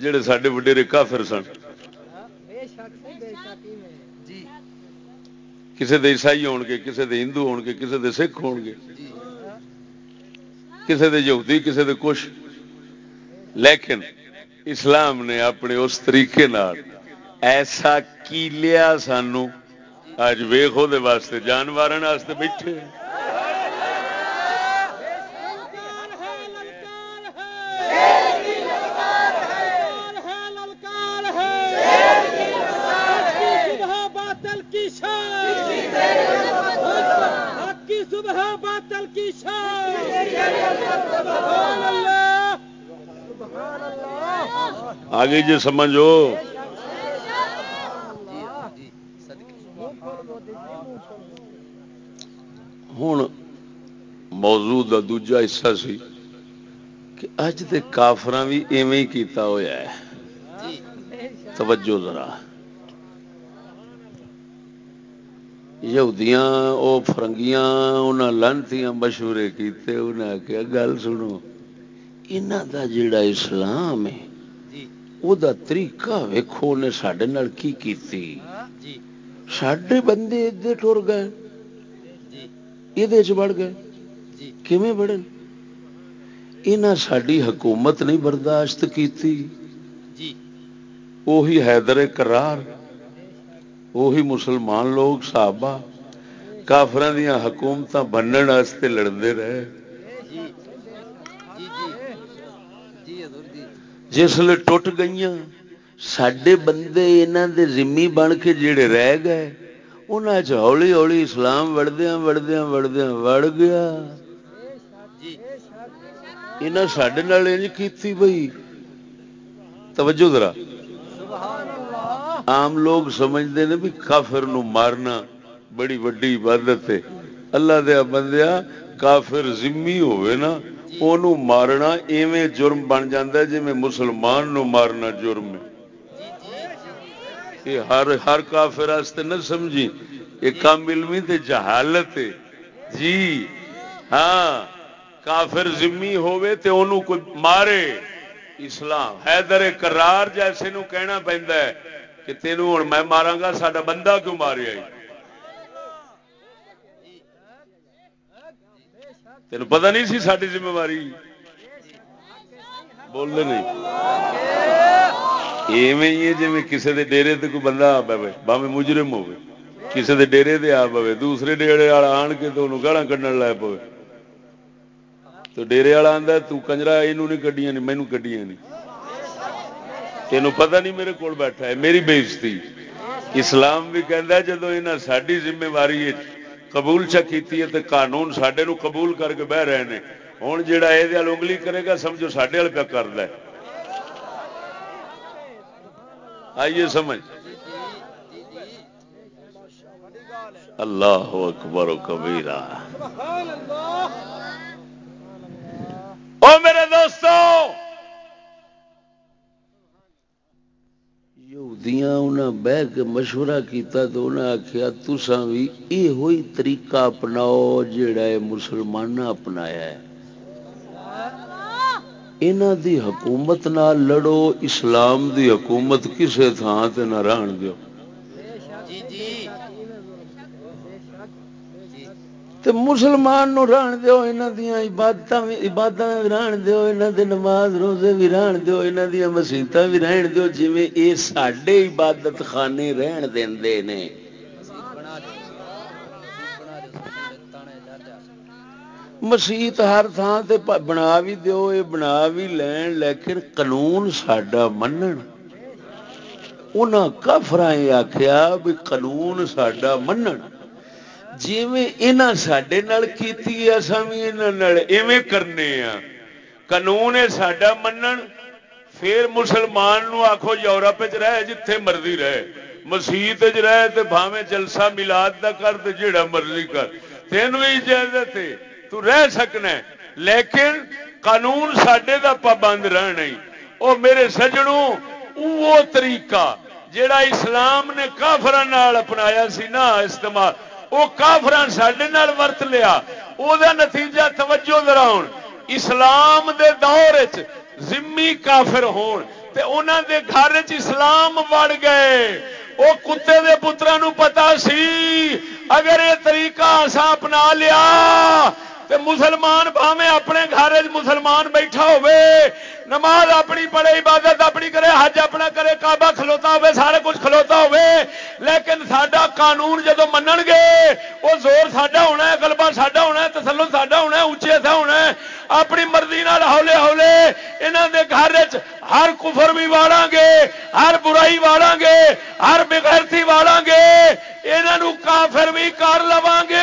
جہے سارے وڈیرے کافر سن۔ کسی دے عیسائی ہون گے کسی دے ہندو ہون گے کسی دے سکھ ہون گے کسی دے یہودی کسی دے کچھ لیکن اسلام نے اپنے اس طریقے نال ایسا کی لیا سانو اج ویخو دے واسطے آگے جی سمجھو۔ ہوں موضوع کا دوجا حصہ سی کہ اج دے کافر بھی ایویں ہی کیتا ہوا ہے۔ توجہ ذرا۔ یہودیاں، او فرنگیاں، انہاں لانتیاں مشورے کیتے، انہاں آخیا گل سنو، انہاں دا جڑا اسلام ہے او دا طریقہ ویکھو نے ساڈے نال کی کیتی ساڈے بندے ادھر ٹر گئے یہ بڑھ گئے کیویں بڑھن انہاں ساڈی حکومت نہیں برداشت کیتی وہی حیدر کرار وہی مسلمان لوگ صحابہ کافر دیا حکومت بننے لڑتے رہے جسل ٹوٹ گئی سڈے بندے یہاں دے ذمی بن کے جڑے رہ گئے انہیں ہولی ہولی اسلام وڑدیا وڑدیا وڑدیا وڑ گیا۔ یہاں سڈے کی بئی۔ توجہ ذرا۔ عام لوگ سمجھتے ہیں بھی کافر نو مارنا بڑی وڈی عبادت ہے۔ اللہ دیا بندیا کافر ذمی ہوئے نا۔ مارنا ایویں جرم بن جاتا ہے جی مسلمان نو مارنا جرم ہے۔ یہ ہر ہر کافر نہ سمجھی یہ کام علمی تے جہالت ہے۔ جی ہاں کافر ذمی ہوئے تے انہوں کوئی مارے۔ اسلام، حیدر کرار جیسے نو کہنا پہنتا ہے کہ تینوں ہوں میں مارا گا سا بندہ کیوں مارے آئی؟ تین پتا نہیں سی ساری ذمہ داری بولنے نہیں۔ ایویں ہی ہے جی کسی کے ڈیری تے کوئی بندہ آ پے باوے مجرم ہو کسی کے ڈیری تے آ پے دوسرے ڈیڑے والا آن کے تو انہوں گالا کھڈن لگ پے تو ڈیرے والا آتا تجرا یہ نہیں کڈیاں نہیں مینو کڈیاں نہیں۔ تینوں پتہ نہیں میرے کو بیٹھا ہے، میری بےزتی اسلام بھی کہہ جدو یہاں ساری ذمہ واری قبول چا کی قانون سڈے قبول کر کے بہ رہے ہیں ہوں جا یہ انگلی کرے گا سمجھو سڈے وال پیا کر آئیے سمجھ۔ اللہ اکبر و کبیرہ۔ او میرے دوستو! یہودیاں انہاں بہ کے مشورہ کیتا تو انہاں آکھیا تساں وی یہ ہوئی طریقہ اپناؤ جیڑا ہے مسلمان اپنایا ہے انہاں دی حکومت نال لڑو اسلام دی حکومت کسے تھان تے نہ رہن دیو تے مسلمان نو رہن دیو، انہاں دیاں عبادتاں عبادتاں رہن دیو، انہاں دے نماز روزے بھی رہن دیو، انہاں دیاں مسیتاں بھی رہن دیو، جویں اے ساڈے عبادت خانے رہن دیندے نے۔ مسیت ہر تھان تے بنا بھی دیو یہ بنا بھی لین، لیکن قانون ساڈا منن۔ انہاں کفراں آکھیا بھی قانون ساڈا منن۔ جیویں انہاں ساڈے نال بھی کرنے ہاں قانون ہے ساڈا منن، پھر مسلمان نو یورپ وچ رہ جتھے مرضی رہ مسیت وچ رہ تے بھاویں جلسہ میلاد دا کر تے جیڑا مرضی کر۔ تینوں اجازت ہے، تو رہ سکنا ہے، لیکن قانون سڈے دا پابند رہنا او میرے سجنوں وہ طریقہ جڑا اسلام نے کافر اپنایا سی نا، استعمال۔ وہ کافر سڈے ورت لیا۔ وہ نتیجہ توجہ دراؤن اسلام دے دور زمی کافر ہون۔ تے انہاں دے گھر چ اسلام وڑ گئے۔ وہ کتے دے پترا نو پتا سی۔ اگر یہ طریقہ اسا اپنا لیا تے مسلمان بھاوے اپنے گھر مسلمان بیٹھا ہوئے نماز اپنی پڑھے، عبادت اپنی کرے، حج اپنا کرے، کعبہ کھلوتا ہوئے سارے کچھ کھلوتا ہوئے لیکن سڈا قانون جدو منن گے وہ زور ساڈا ہونا ہے گلبا ساڈا ہونا ہے، تسلط ساڈا ہونا ہے اچے سا ہونا ہے، اپنی مرضی ہولے ہولے یہاں دے گھر ہر کفر بھی واڑا گے ہر برائی واڑا گے ہر بغیرتی واڑا گے یہاں کافر بھی کر لوا گے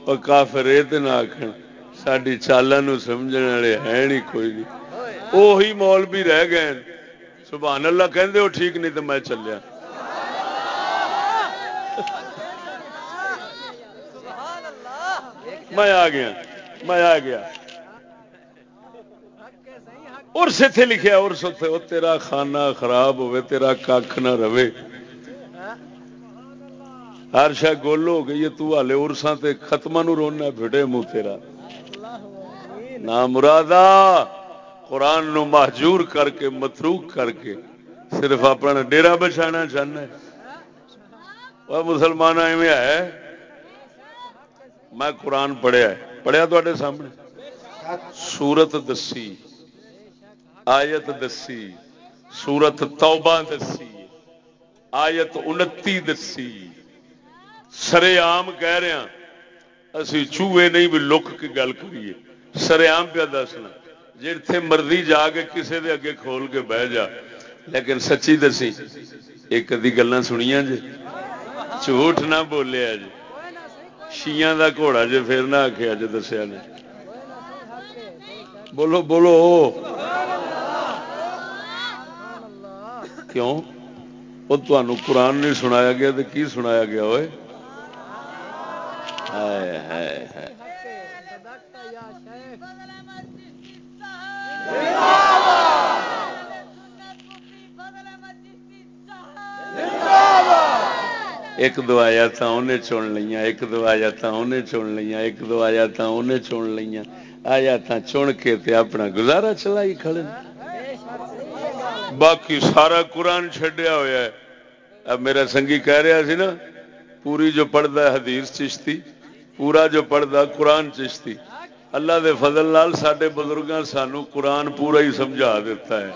جلو کافر یہ نہ آخر ساری چالوں سمجھنے والے ہے نہیں کوئی نہیں وہی مول بھی رہ گئے سبحان اللہ کہندے ہو ٹھیک نہیں تو میں چلیا میں آ گیا میں آ گیا ارس اتنے لکھا ارس اتنے تیرا کھانا خراب ہوے تیرا کھ نہ رہے ہر شا گول ہو گئی ہے تالے ارساں تے ختم رونا بڑے منہ تیرا۔ نہ مرادا، قرآن نو محجور کر کے، متروک کر کے، صرف اپنا ڈیرا بچانا چاہنا وہ مسلمان ایویں ہے، میں قرآن پڑھیا پڑھیا تے سامنے؟ سورت دسی، آیت دسی، سورت توبہ دسی، آیت انتی دسی۔ سرے آم کہہ رہے ہیں۔ اسی چوہے نہیں بھی لک کے گل کریے۔ سرے آم پہ دسنا جی مرضی جا کے کسی دے اگے کھول کے بہ جا۔ لیکن سچی دسی ایک ادی گلیں سنیا جی؟ جھوٹ نہ بولیا جی شیاں دا گھوڑا جی پھر نہ آخیا جی دسیا نے۔ بولو بولو۔ کیوں؟ وہ تمہوں قرآن نہیں سنایا گیا تو کی سنایا گیا ہوئے؟ ایک دو آیات انہیں چن لیا ایک دو آیات انہیں چن لیا ایک دو آیات انہیں چن لیا آیات چن کے تے اپنا گزارا چلائی کھڑے۔ باقی سارا قرآن چڈیا ہوا ہے۔ اب میرا سنگی کہہ رہا سی نا، پوری جو پڑھتا ہے حدیث چشتی۔ پورا جو پڑھتا قرآن چشتی۔ اللہ دے فضل لال سڈے بزرگاں سانو قرآن پورا ہی سمجھا دیتا ہے۔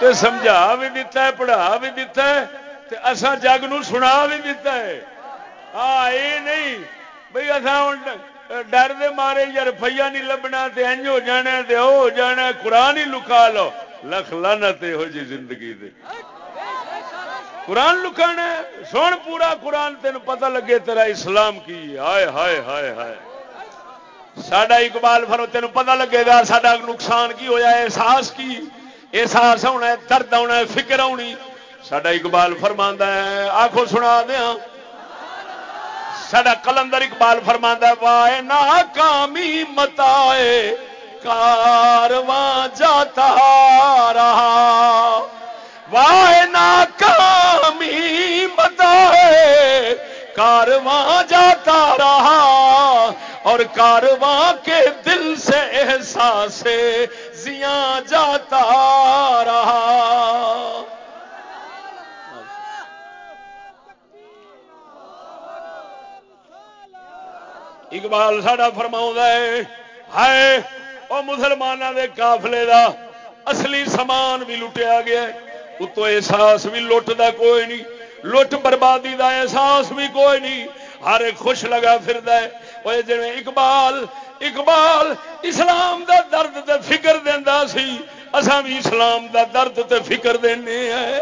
تے سمجھا بھی دیتا ہے، پڑھا بھی دیتا ہے، تے اسا جگ نو سنا بھی دیتا ہے۔ ہاں یہ نہیں۔ بھائی اصا ہوں ڈر دے مارے یا روپیہ نہیں لبنا تے انج ہو جانا تے او ہو جانا قرآن ہی لکا لو۔ لکھ لانا تے ہو جی زندگی دے۔ قرآن لکانا سن پورا قرآن تین پتہ لگے تیرا اسلام کی۔ ہائے ہائے ہائے ہائے۔ سڈا اقبال فرو تین پتہ لگے گا سڈا نقصان کی ہویا، احساس کی۔ احساس ہونا ہے، درد آنا ہے، فکر آنی سڈا اقبال فرما ہے آخو سنا دیا سڈا کلندر اقبال فرما ہے، وائے ناکامی متائے، کارواں جاتا رہا۔ وائے ناکامی کارواں جاتا رہا اور کارواں کے دل سے احساس زیاں جاتا رہا۔ اقبال ساڈا فرما ہے وہ مسلمانوں کے کافلے دا اصلی سامان بھی لٹیا گیا اتو احساس بھی لٹ کوئی نہیں۔ لٹ بربادی دا احساس بھی کوئی نہیں۔ ہر ایک خوش لگا پھر وہ جی اقبال اقبال اسلام دا درد تے فکر دینا سی۔ اصا بھی اسلام دا درد تے فکر دینے ہیں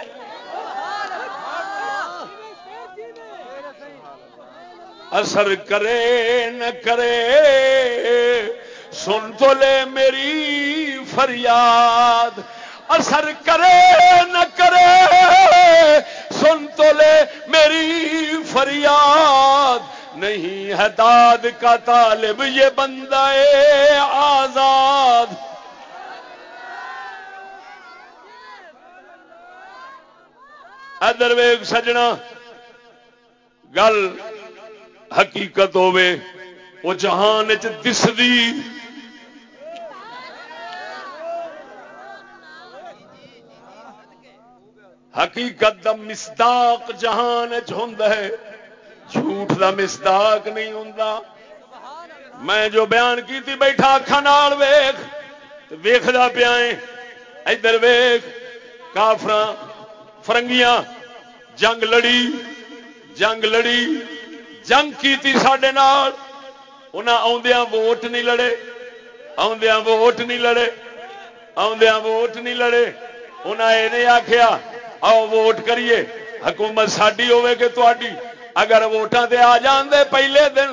اثر کرے نہ کرے، سن تو لے میری فریاد۔ اثر کرے نہ کرے، سن تو لے میری فریاد۔ نہیں ہے داد کا طالب یہ بندہ آزاد۔ ادر ویگ سجنا، گل حقیقت ہوے وہ جہان چ دسدی۔ حقیقت دا مصداق جہان ہے۔ جھوٹ دا مصداق نہیں ہوں میں جو بیان کی تھی بیٹھا اکھان ویخ ویختا پیا ادھر ویخ کافر فرنگیاں، جنگ لڑی جنگ لڑی، جنگ کی سڈے انہیں آدھا ووٹ نہیں لڑے آدھا ووٹ نہیں لڑے آدھا ووٹ نہیں لڑے۔ انہیں یہ نہیں آخیا آؤ ووٹ کریے۔ حکومت ساری ہوے گی تاری اگر ووٹان تے آ جان دے پہلے دن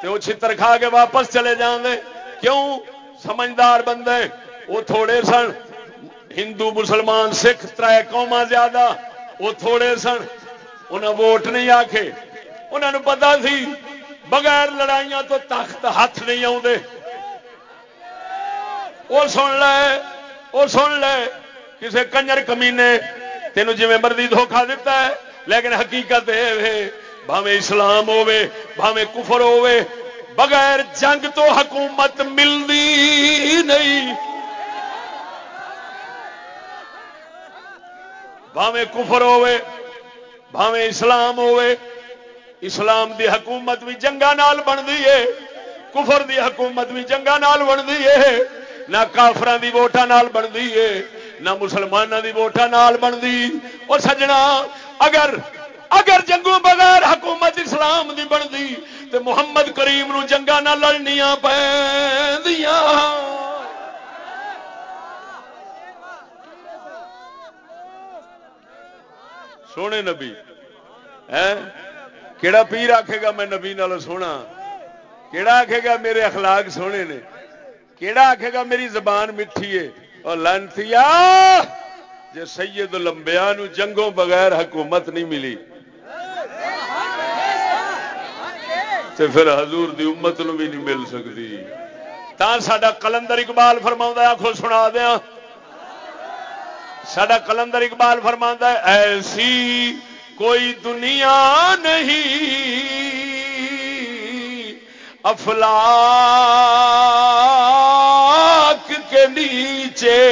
تو وہ چھتر کھا کے واپس چلے جان دے کیوں؟ سمجھدار بندے وہ تھوڑے سن۔ ہندو، مسلمان، سکھ تر قوما زیادہ وہ تھوڑے سن۔ انہیں ووٹ نہیں آکھے۔ انہوں نے پتا سی، بغیر لڑائیاں تو تخت ہاتھ نہیں آتے وہ سن لے وہ سن لے، کسے کنجر کمینے تینوں جی مرضی دھوکھا دیتا ہے، لیکن حقیقت یہ بھاوے اسلام ہوے بھاوے کفر ہوے بغیر جنگ تو حکومت ملتی نہیں۔ بھاوے کفر ہوے بھاوے اسلام ہوے اسلام دی حکومت بھی جنگا نال بنتی ہے، کفر دی حکومت بھی جنگا نال بنتی ہے، نہ کافران دی ووٹان نال بنتی ہے۔ نہ مسلمانوں دی ووٹان نال بنتی اور سجنا، اگر اگر جنگوں بغیر حکومت اسلام دی بنتی تو محمد کریم نو جنگا نہ لڑنیا پہ سونے نبی کیڑا پیر آکھے گا میں نبی نال سونا؟ کیڑا آکھے گا میرے اخلاق سونے نے؟ کیڑا آکھے گا میری زبان میٹھی ہے؟ اور لانتی جی سید لمبیا جنگوں بغیر حکومت نہیں ملی۔ تو پھر حضور دی امت نو بھی نہیں مل سکتی۔ تا سڈا کلندر اقبال فرما آخو سنا دیا سڈا کلندر اقبال فرما ایسی کوئی دنیا نہیں۔ افلا کے نیچے۔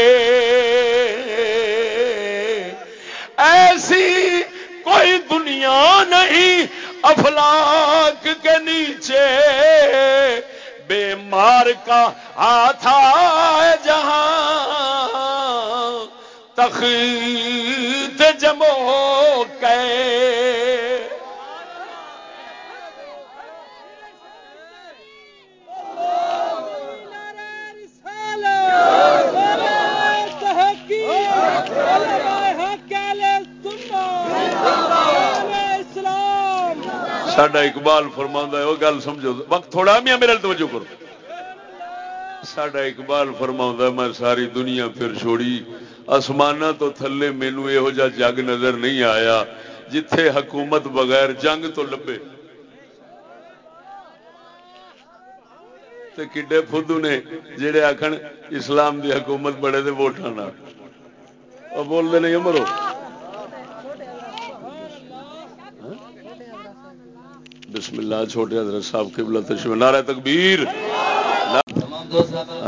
ایسی کوئی دنیا نہیں افلاک کے نیچے۔ بے مار کا ہاتھ جہاں تخیر ساڈا اقبال فرما ہے وہ گل سمجھو۔ وقت تھوڑا میاں میرے توجہ کرو۔ ساڈا اقبال فرما میں ساری دنیا پھر چھوڑی۔ آسمان تو تھلے مینو یہو جا جگ نظر نہیں آیا، جتھے حکومت بغیر جنگ تو لبے۔ تے کڈے فدو نے جڑے آخر اسلام دی حکومت بڑے دے ووٹان بولتے نہیں مرو بسم اللہ، چھوٹے حضرت صاحب قبلہ تشریف، نعرہ تکبیر.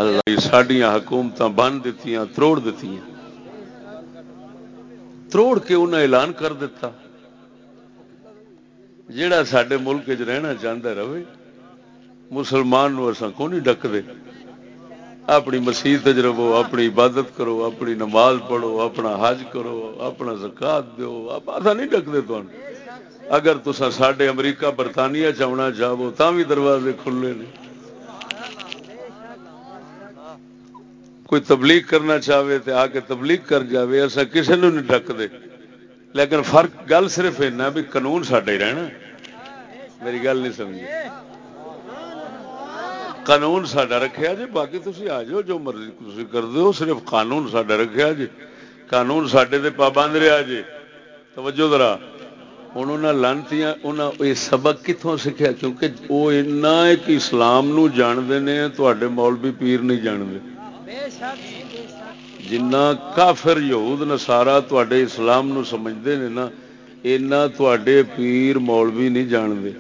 اللہ سڈیا حکومت بن دیتی تروڑ دیتی تروڑ کے انہیں اعلان کر دیتا۔ جڑا سڈے ملک چ رہنا چاہتا رہے، مسلمان اصا کو نہیں ڈکتے اپنی مسیح رہو، اپنی عبادت کرو، اپنی نماز پڑھو، اپنا حج کرو، اپنا زکات دو ایسا نہیں ڈکتے تمہیں اگر تسا سڈے امریکہ، برطانیہ چاہنا چاہو تو بھی دروازے کھلے نے۔ کوئی تبلیغ کرنا چاہے تو آ کے تبلیغ کر جائے ایسا کسی نے نہیں ڈکتے لیکن فرق گل صرف اینا بھی قانون سڈا ہی رہنا۔ میری گل نہیں سمجھی۔ قانون سڈا رکھا جی باقی تھی آ جاؤ جو مرضی تھی کر دو، صرف قانون سڈا رکھا جی۔ قانون سڈے پابند رہا جی۔ توجہ ذرا۔ ہوں لانتی یہ سبق کتوں سیکھا کیونکہ وہ ایک اسلام جانتے ہیں تے مولوی پیر نہیں جانتے جنا کافر یہود نسارا تے اسلام نو سمجھتے ہیں نا اینا تے پیر مولوی نہیں جانتے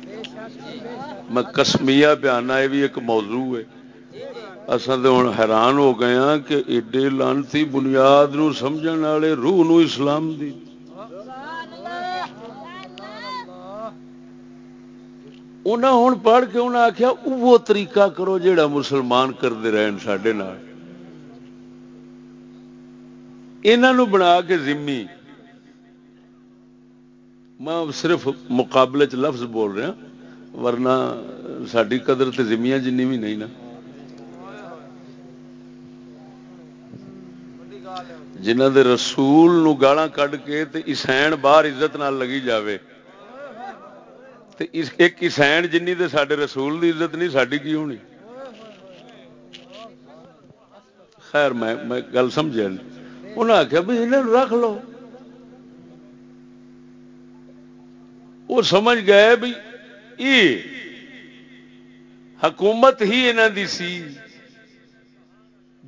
میں کسمیا پیانا یہ بھی ایک موضوع ہے اصل تو ہوں حیران ہو گئے ہاں کہ ایڈے لانتی بنیاد نو سمجھ والے روح نو اسلام دی انہیں ہوں پڑھ کے انہیں آخیا وہ طریقہ کرو جا مسلمان کرتے رہن سڈے یہاں بنا کے زمی میں صرف مقابلے چ لفظ بول رہا، ورنہ ساری قدر تو زمیا جنی بھی نہیں نا۔ جنہ دے رسول نو گالا کھ کے تے اسین باہر عزت نال لگی جاوے۔ تے ایک اسین جن دے سڈے رسول دی عزت نہیں ساری کی ہونی خیر میں گل سمجھا انہیں آخیا بھائی انہوں رکھ لو وہ سمجھ گئے بھی یہ حکومت ہی یہاں دی سی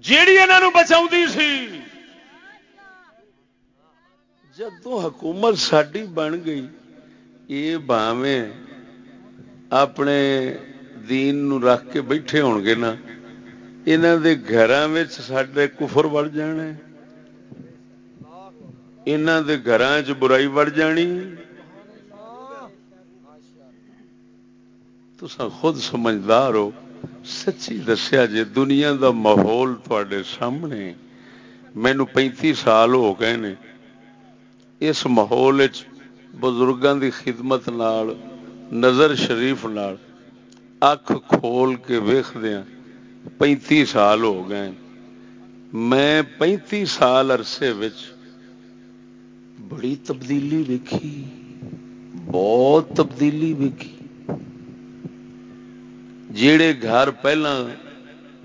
جیڑی یہاں بچا سی جدو حکومت ساری بن گئی یہ باویں اپنے دین نو رکھ کے بیٹھے ہون گے نا یہاں دے گھر سڈے کفر بڑھ جانے یہاں دے گھر چ برائی بڑھ جانی تو خود سمجھدار ہو سچی دسیا جی دنیا دا ماحول تے سامنے مینو پینتی سال ہو گئے نے اس ماحول بزرگوں کی خدمت نال، نظر شریف نال اکھ کھول کے ویخدیا پینتی سال ہو گئے میں پینتی سال عرصے وچ بڑی تبدیلی ویکھی، بہت تبدیلی ویکھی۔ جڑے گھر پہلا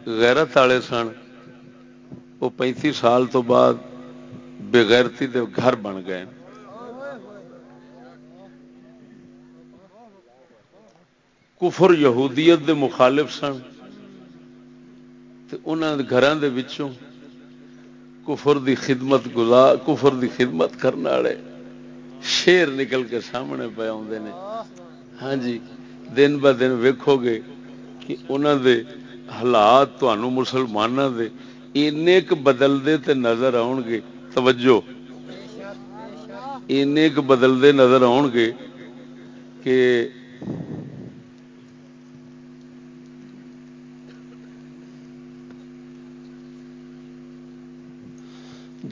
غیرت والے سن، وہ پینتی سال تو بعد بغیرتی دے گھر بن گئے کفر یہودیت دے مخالف سن گھر کفر دی خدمت گزار کفر دی خدمت کرنے والے شیر نکل کے سامنے پہ آتے ہیں ہاں جی دن ب دن ویکو گے کہ انہوں دے حالات تنوع مسلمانوں دے ایک بدلتے تے نظر آن گے۔ توجہ۔ ایک بدلتے نظر آن گے کہ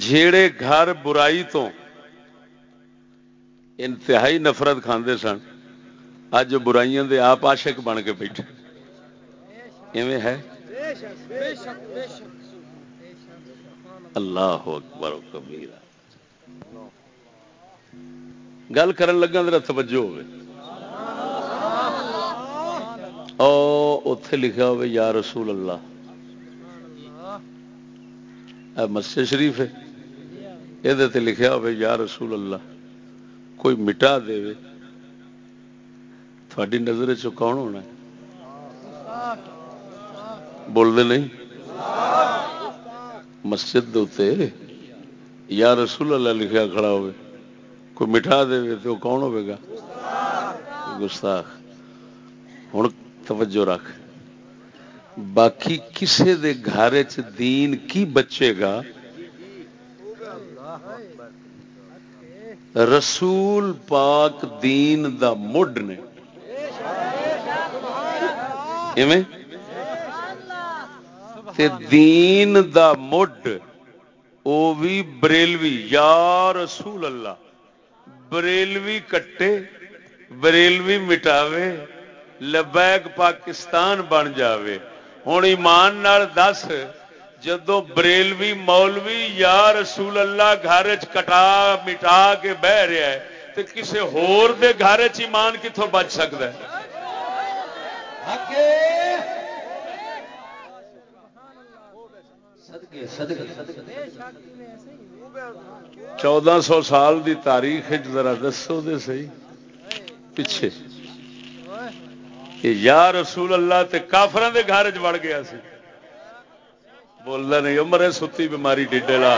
جھیڑے گھر برائی تو انتہائی نفرت کھاندے سن، اج برائیاں دے آپ عاشق بن کے بیٹھے۔ ایویں ہے؟ اللہ اکبر و کبیرہ۔ گل کرن لگا ذرا توجہ ہوے۔ او اتے لکھا ہوے، یا رسول اللہ۔ مسجد شریف ہے۔ یہ لکھا ہو یا رسول اللہ کوئی مٹا دے تھوڑی نظر چ کون ہونا بولتے نہیں مسجد دے یا رسول اللہ لکھا کھڑا ہوئے کوئی مٹھا دے تو کون ہوے گا گستاخ ہوں توجہ رکھ باقی کسے دے گھر دین کی بچے گا رسول پاک دین دا مڈ نے۔ دین دا مڈ، او بھی بریلوی، یا رسول اللہ، بریلوی کٹے، بریلوی مٹاوے، لبیک پاکستان بن جاوے۔ ہوں ایمان دس جدو بریلوی مولوی یا رسول اللہ گھر کٹا مٹا کے بہ رہا ہے تو کسی ہور دے گھر ایمان کتوں بچ سکتا ہے؟ چودہ سو سال دی تاریخ ذرا دسو دے سی پچھے یا رسول اللہ تے کافران دے گھر چڑ گیا سی۔ بولنا نہیں مرے ستی بیماری ڈیڈے لا۔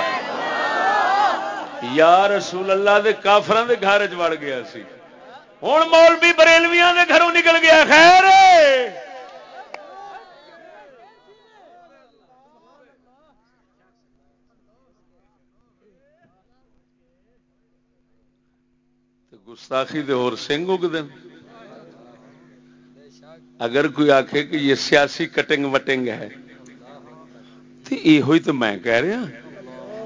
یا رسول اللہ دے کافران دے گھر چڑ گیا سی۔ ہوں مولوی بریلویاں دے گھروں نکل گیا، خیر۔ گستاخی دے اور سنگ اگ دن اگر کوئی آخے کہ یہ سیاسی کٹنگ وٹنگ ہے۔ تو یہ ہوئی تو میں کہہ رہا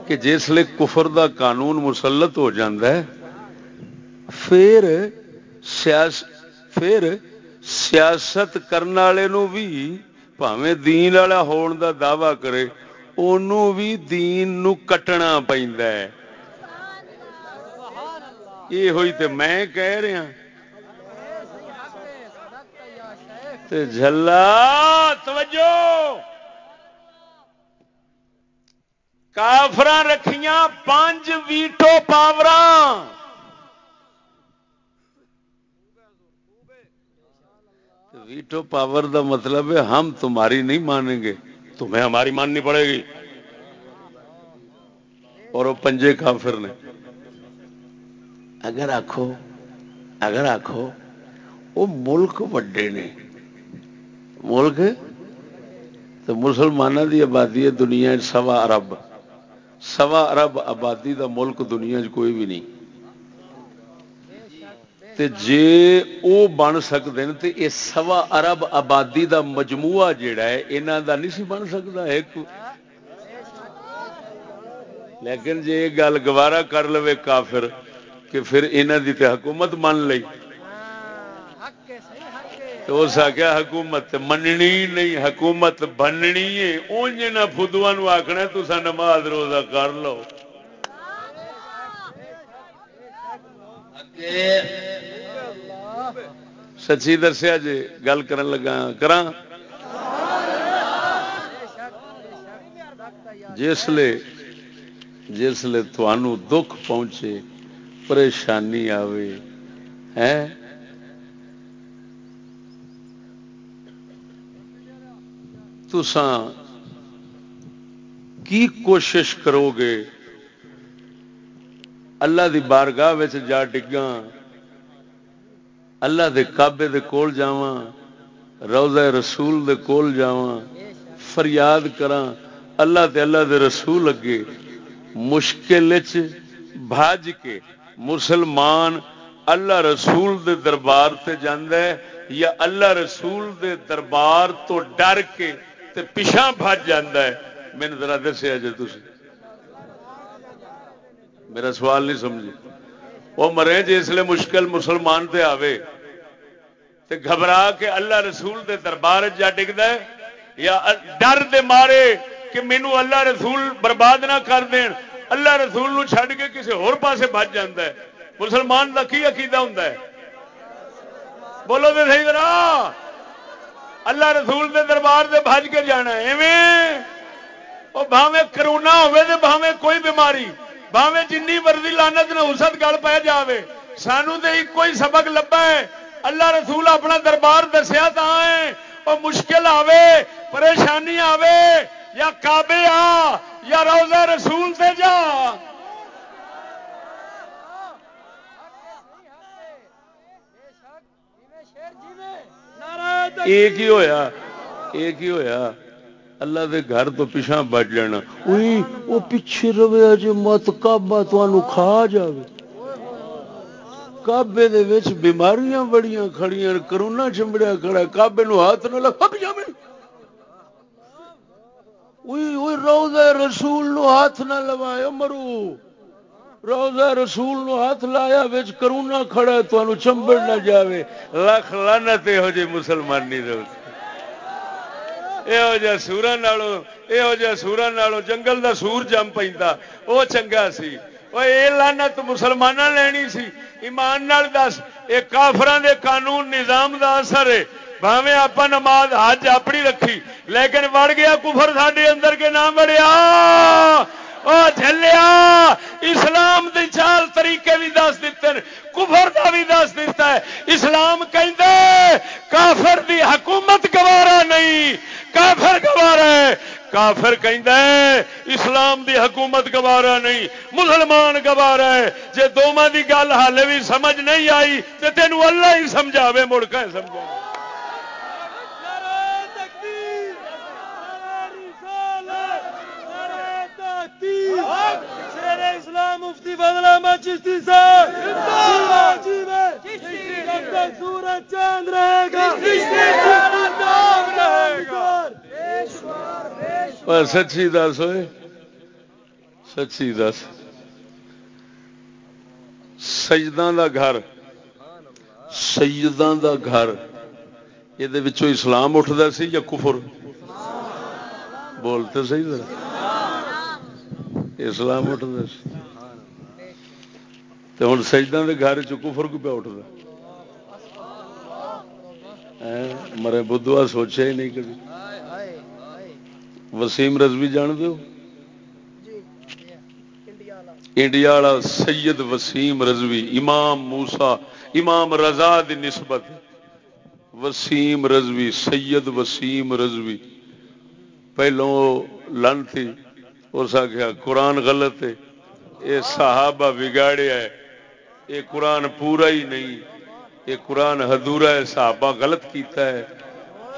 کہ جسے کفر دا قانون مسلط ہو جاندہ ہے پھر سیاس پھر سیاست کرنے والے بھی پاویں دین والا ہون دا دعوی کرے انہوں بھی دین نو کٹنا پہندا ہے یہ ہوئی تے میں کہہ رہا تے جھلا توجہ کافر رکھیاں پانچ ویٹو پاور ویٹو پاور دا مطلب ہے ہم تمہاری نہیں مانیں گے، تمہیں ہماری ماننی پڑے گی۔ اور وہ پنجے کافر نے۔ اگر آخو اگر آخو وہ ملک وڈے نے۔ ملک؟ تو مسلمانوں کی آبادی ہے دنیا سوا ارب سوا ارب آبادی دا ملک دنیا چ کوئی بھی نہیں۔ تے جے او بن سکتے ہیں تو یہ سوا ارب آبادی دا مجموعہ جیڑا ہے یہاں دا نہیں سی بن سکتا ایک۔ لیکن جی گل گوارا کر لو کافر کہ پھر یہاں دی تے حکومت من لئی۔ تو اس آخیا حکومت مننی نہیں حکومت بننی ہے۔ اونج نہ فدوا آخنا تو نماز روزہ کر لو۔ سچی دسیا جی گل کر لگا کر جسے جسے دکھ پہنچے پریشانی آوے ہے تسان کی کوشش کرو گے اللہ دی بارگاہ جا ڈگا اللہ دے کابے دے کول جاواں، روزہ رسول دے کول جاواں، فریاد کراں، اللہ دے اللہ دے رسول اگے مشکل بھاج کے مسلمان اللہ رسول دے دربار تے جاندہ ہے یا اللہ رسول دے دربار تو ڈر کے تے پچھا بھاج جاندہ ہے۔ میں ذرا دسیا جی تھی میرا سوال نہیں سمجھی۔ وہ مرے جی جس لیے مشکل مسلمان تے آوے۔ تے گھبرا کے اللہ رسول دے دربار جا ڈگتا ہے۔ یا ڈر دے مارے کہ مینو اللہ رسول برباد نہ کر دین۔ اللہ رسول نو چھڈ کے کسی ہور پاسے بچ جاتا ہے۔ مسلمان کا کی عقیدہ ہوں بولو تو صحیح ذرا۔ اللہ رسول دے دربار سے بج کے جانا ایویں؟ بھاوے کرونا ہوے تے بھاوے کوئی بیماری بھاوے جنی مرضی لانت نے اسد گل پہ جاوے۔ سانو تے کوئی سبق لبا ہے۔ اللہ رسول اپنا دربار دسیا تا ہے۔ اور مشکل آوے، پریشانی آوے، یا کابے آ، یا روزہ رسول سے جا۔ ایک ہی ہویا؟ ایک ہی ہویا؟ اللہ دے گھر تو پیچھا بچ جانا۔ وہ پیچھے رویا جی مت کابا تمہوں کھا جائے کابے بیماریاں بڑی کھڑیاں کرونا چمڑیا کھڑا کابے نو ہاتھ نہ لگ روزہ رسول نو ہاتھ نہ لوایا مرو۔ روزہ رسول نو ہاتھ لایا بچ کرونا کھڑا ہے تو چمبڑ نہ جاوے۔ لکھ لانا ہو جی مسلمانی یہو جہ سورا نالوں یہو جہ سورا نالوں جنگل دا سور جم پہ وہ چنگا سی۔ او یہ لانت مسلمان لینی سی۔ ایمان نال دس۔ یہ کافران دے قانون نظام دا اثر ہے۔ بھاوے آپ نماز حج اپنی رکھی، لیکن وڑ گیا کفر ساڈے اندر کے نام بڑیا اسلام دی چال طریقے بھی دس دیتے کفر دا بھی دس دیتا ہے۔ اسلام کہ کافر دی حکومت گوارا نہیں، کافر گوارا ہے۔ کافر اسلام دی حکومت گوارا نہیں، مسلمان گوارا ہے۔ جی دونوں دی گل حال بھی سمجھ نہیں آئی تو تینوں اللہ ہی سمجھا مڑ کے سمجھا اسلام مفتی بدلا چشتی سورج چاند رہے گا سچی دس ہوئے۔ سچی دس۔ سجدان دا گھر۔ سجدان دا گھر۔ یہ اسلام اٹھتا سی یا کفر؟ بولتے صحیح ذرا۔ اسلام اٹھتا سی۔ ہوں سجدوں کے گھر چفر کو پہ اٹھتا ہاں، مرے بدھوا سوچا ہی نہیں کبھی وسیم رضوی جان دو انڈیا والا سید وسیم رضوی، امام موسا امام رضا دی نسبت۔ وسیم رضوی، سید وسیم رضوی۔ پہلو لن تھی۔ اس آخیا، قرآن غلط ہے، یہ صحابہ بگاڑیا ہے، یہ قرآن پورا ہی نہیں، یہ قرآن ہدورا ہے، صحابہ غلط کیتا ہے،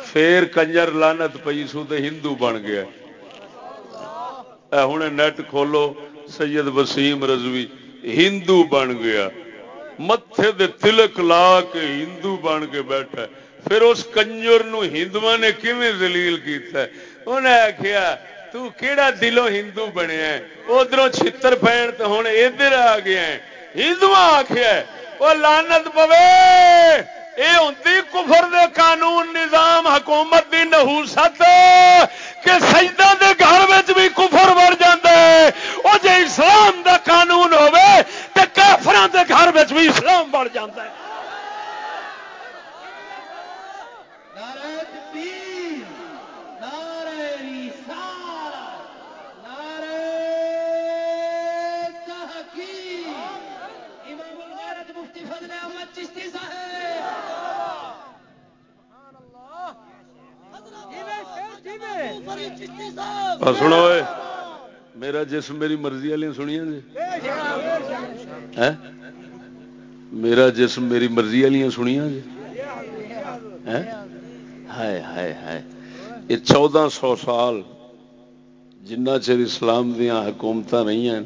پھر کنجر لانت پی سو تو ہندو بن گیا ہوں نیٹ کھولو، سید وسیم رضوی ہندو بن گیا متے دے تلک لا کے ہندو بن کے بیٹھا پھر اس کنجر نو ہندو نے کیویں دلیل کیتا ہے؟ انہیں آخیا تو کیڑا دلوں ہندو بنیا ادھر چھتر پہن تو ہوں ادھر آ گیا ہندو آخیا وہ لانت پوے۔ یہ ہوں کفر دے قانون، نظام، حکومت دی نحوست کہ سجدہ دے گھر میں بھی کفر بڑھ جاتا ہے وہ جی اسلام دا قانون ہوے تو کافران دے گھر بھی اسلام بڑھ جاتا ہے سنو میرا جسم میری مرضی والی سنیا جی میرا جسم میری مرضی والی سنیا جی ہائے ہائے ہائے۔ یہ چودہ سو سال جنہ چر اسلام دیا حکومت نہیں ہیں،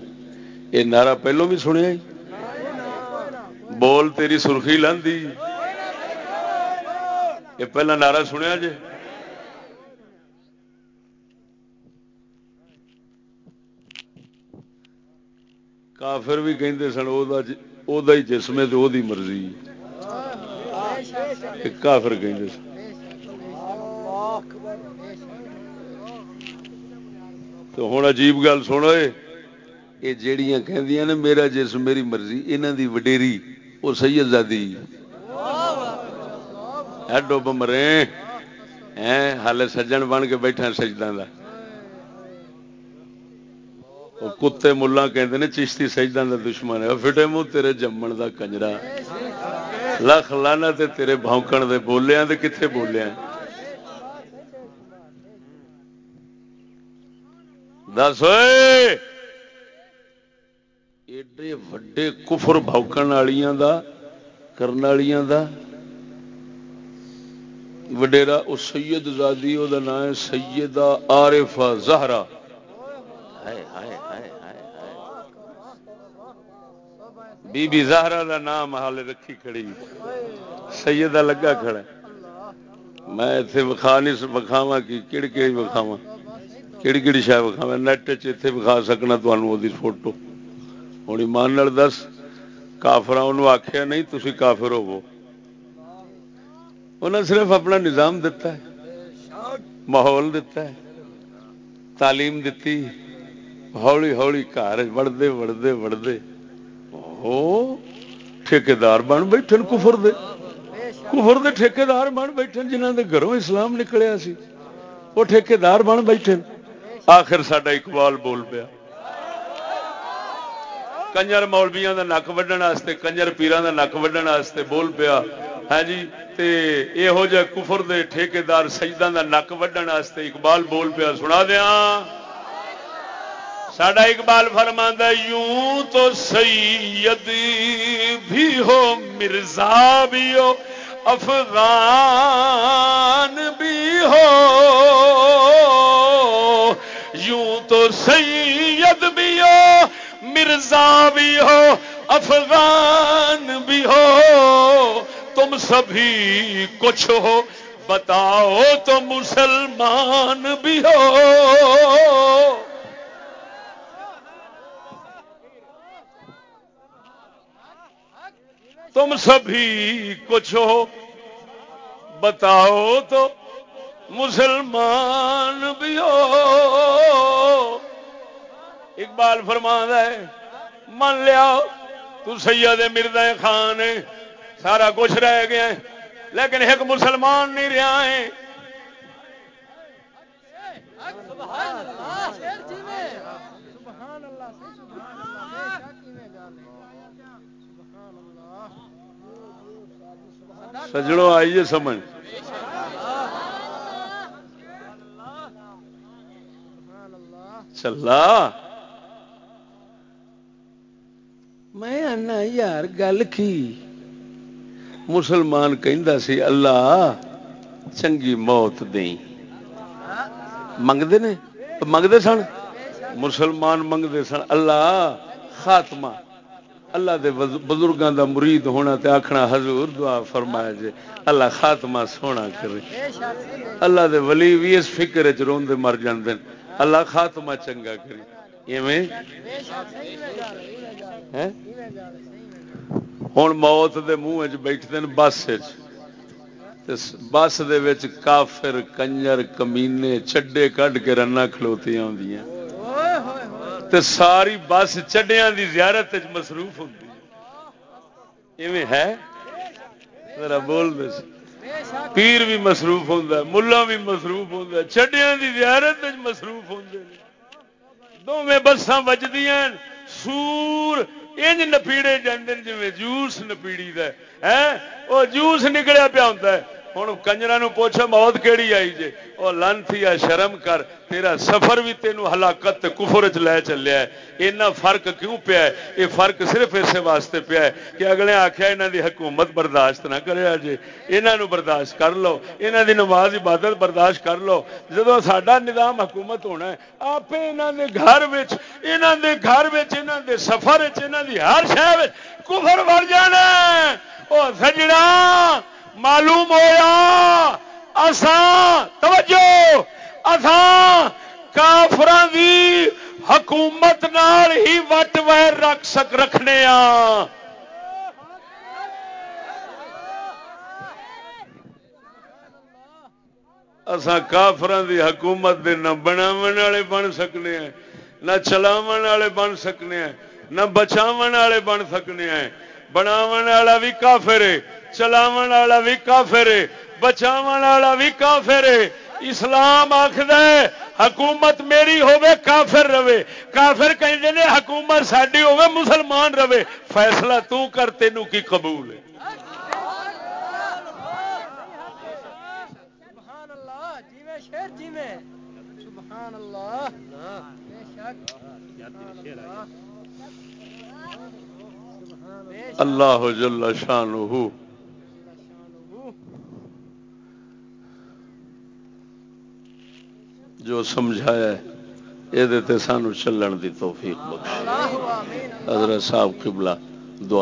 یہ نعرہ پہلو بھی سنیا بول تیری سرخی لاندی یہ پہلا نعرہ سنیا جی کافر بھی کہتے سن وہ جسم ہے تو مرضی کافر کہتے سن۔ تو ہوں عجیب گل سن یہ جہیا کہ میرا جسم میری مرضی یہاں دی وڈیری وہ سی آزادی۔ ڈب مرے ہال سجن بن کے بیٹھا سجدہ کا کتے ملا کہ چشتی سجدہ کا دشمن ہے۔ فٹے منہ تیرے جمن کا کنجرا۔ لکھ لانا تے تیرے بونکن دے۔ بولیا تے کتنے بولیا دس ایڈے وڈے کفر بوکن والوں دا، کرن والوں دا۔ وڈیرا وہ سید زادی وہ نام ہے سیدہ عارفہ زہرا بی بی زہرا دا نام حال رکھی کھڑی۔ سیدہ لگا کھڑا۔ میں اتنے وکھا نہیں وکھاوا کی؟ کہڑی کہڑی وکھاوا کہڑی کہڑی شاید وکھاوا نیٹ چ وکھا سکنا تمہوں وہ فوٹو۔ ہوں ایمان دس کافر آخیا نہیں تھی کافر ہوو انہیں صرف اپنا نظام دتا ہے، ماحول دتا ہے، تعلیم دیتی ہولی ہولی گھر وڑتے وڑتے وڑتے ٹھیکار بن بیٹھے کفر دے کفر دے ٹھیکار بن بیٹھے جنہ دے گھروں اسلام نکلیا سی وہ ٹھیکار بن بیٹھے آخر سڈا اقبال بول پیا کنجر مولبیا کا نک وڈن کنجر پیران کا نک وڈن بول پیا ہے ہاں جی یہو جہ کفر دے ٹھیکار سجدان کا نک وڈن اقبال بول پیا سنا دیا ساڈا اقبال فرما یوں تو سید بھی ہو، مرزا بھی ہو، افغان بھی ہو۔ یوں تو سید بھی ہو، مرزا بھی ہو، افغان بھی ہو۔ تم سبھی کچھ ہو، بتاؤ تو مسلمان بھی ہو۔ تم سبھی کچھ ہو۔ بتاؤ تو مسلمان بھی ہو۔ اقبال فرما ہے، من لیا، تو سید مرد خان سارا کچھ رہ گیا لیکن ایک مسلمان نہیں رہا ہے۔ سجڑوں آئیے سمجھ۔ چلا میں آنا یار گل کی۔ مسلمان سی اللہ چنگی موت دیں۔ منگتے نے؟ منگتے سن؟ مسلمان منگتے سن۔ اللہ خاتمہ۔ اللہ دے بزرگوں دا مرید ہونا تے آخنا حضور دعا فرمایا جے۔ اللہ خاتمہ سونا کرے۔ اللہ دے ولی بھی اس فکر چ روندے مر جاندے اللہ خاتمہ چنگا کری ایویں؟ ہوں موت دے منہ بیٹھتے ہیں بس بس دے کافر، کنجر، کمینے چڈے کڈ کے رنا کھلوتی آدی ساری بس چڈیا دی زیارت مصروف ہوتی ہے۔ بول دے۔ پیر بھی مصروف ہوتا ملا بھی مصروف ہوتا چڈیا دی زیارت مصروف ہوتے دونوں بسان بجدیا سور انج نپیڑے جانے جی جوس نپیڑی وہ جوس نکلیا پیا ہوتا ہے۔ ہوں کنجر پوچھ موت کہڑی آئی جی وہ لنتھی آ شرم کر تیرا سفر بھی تینوں ہلاکت کفر چ لے چلیا اینا فرق کیوں پیا ہے یہ فرق صرف اسے واسطے پیا ہے کہ اگلے آخیا یہاں دی حکومت برداشت نہ کرے جی یہاں برداشت کر لو یہاں دی نماز عبادت برداشت کر لو جب سا نظام حکومت ہونا ہے آپ یہاں دے گھر یہاں دے گھر یہاں دے سفر یہاں دی ہر شہر کفر بڑھ جانا وہ سجڑا معلوم ہوا اسان توجہ اسان کافران دی حکومت نال ہی وٹ ویر رکھ سک، رکھنے آ اسان کافران دی حکومت دے نہ بناو والے بن سکنے ہیں نہ چلاو والے بن سکنے ہیں نہ بچاو والے بن سکنے ہیں بناو والا بھی کافر ہے۔ چلاو والا بھی کافر بچاو والا بھی کافر اسلام آخد حکومت میری ہوے کافر رہے۔ کافر کہیں نے حکومت ساری ہوے مسلمان رہے۔ فیصلہ تو کر تینوں کی قبول ہے۔ اللہ جل شانہ جو سمجھایا یہ سانو چلن دی توفیق بخش حضرت صاحب قبلہ دعا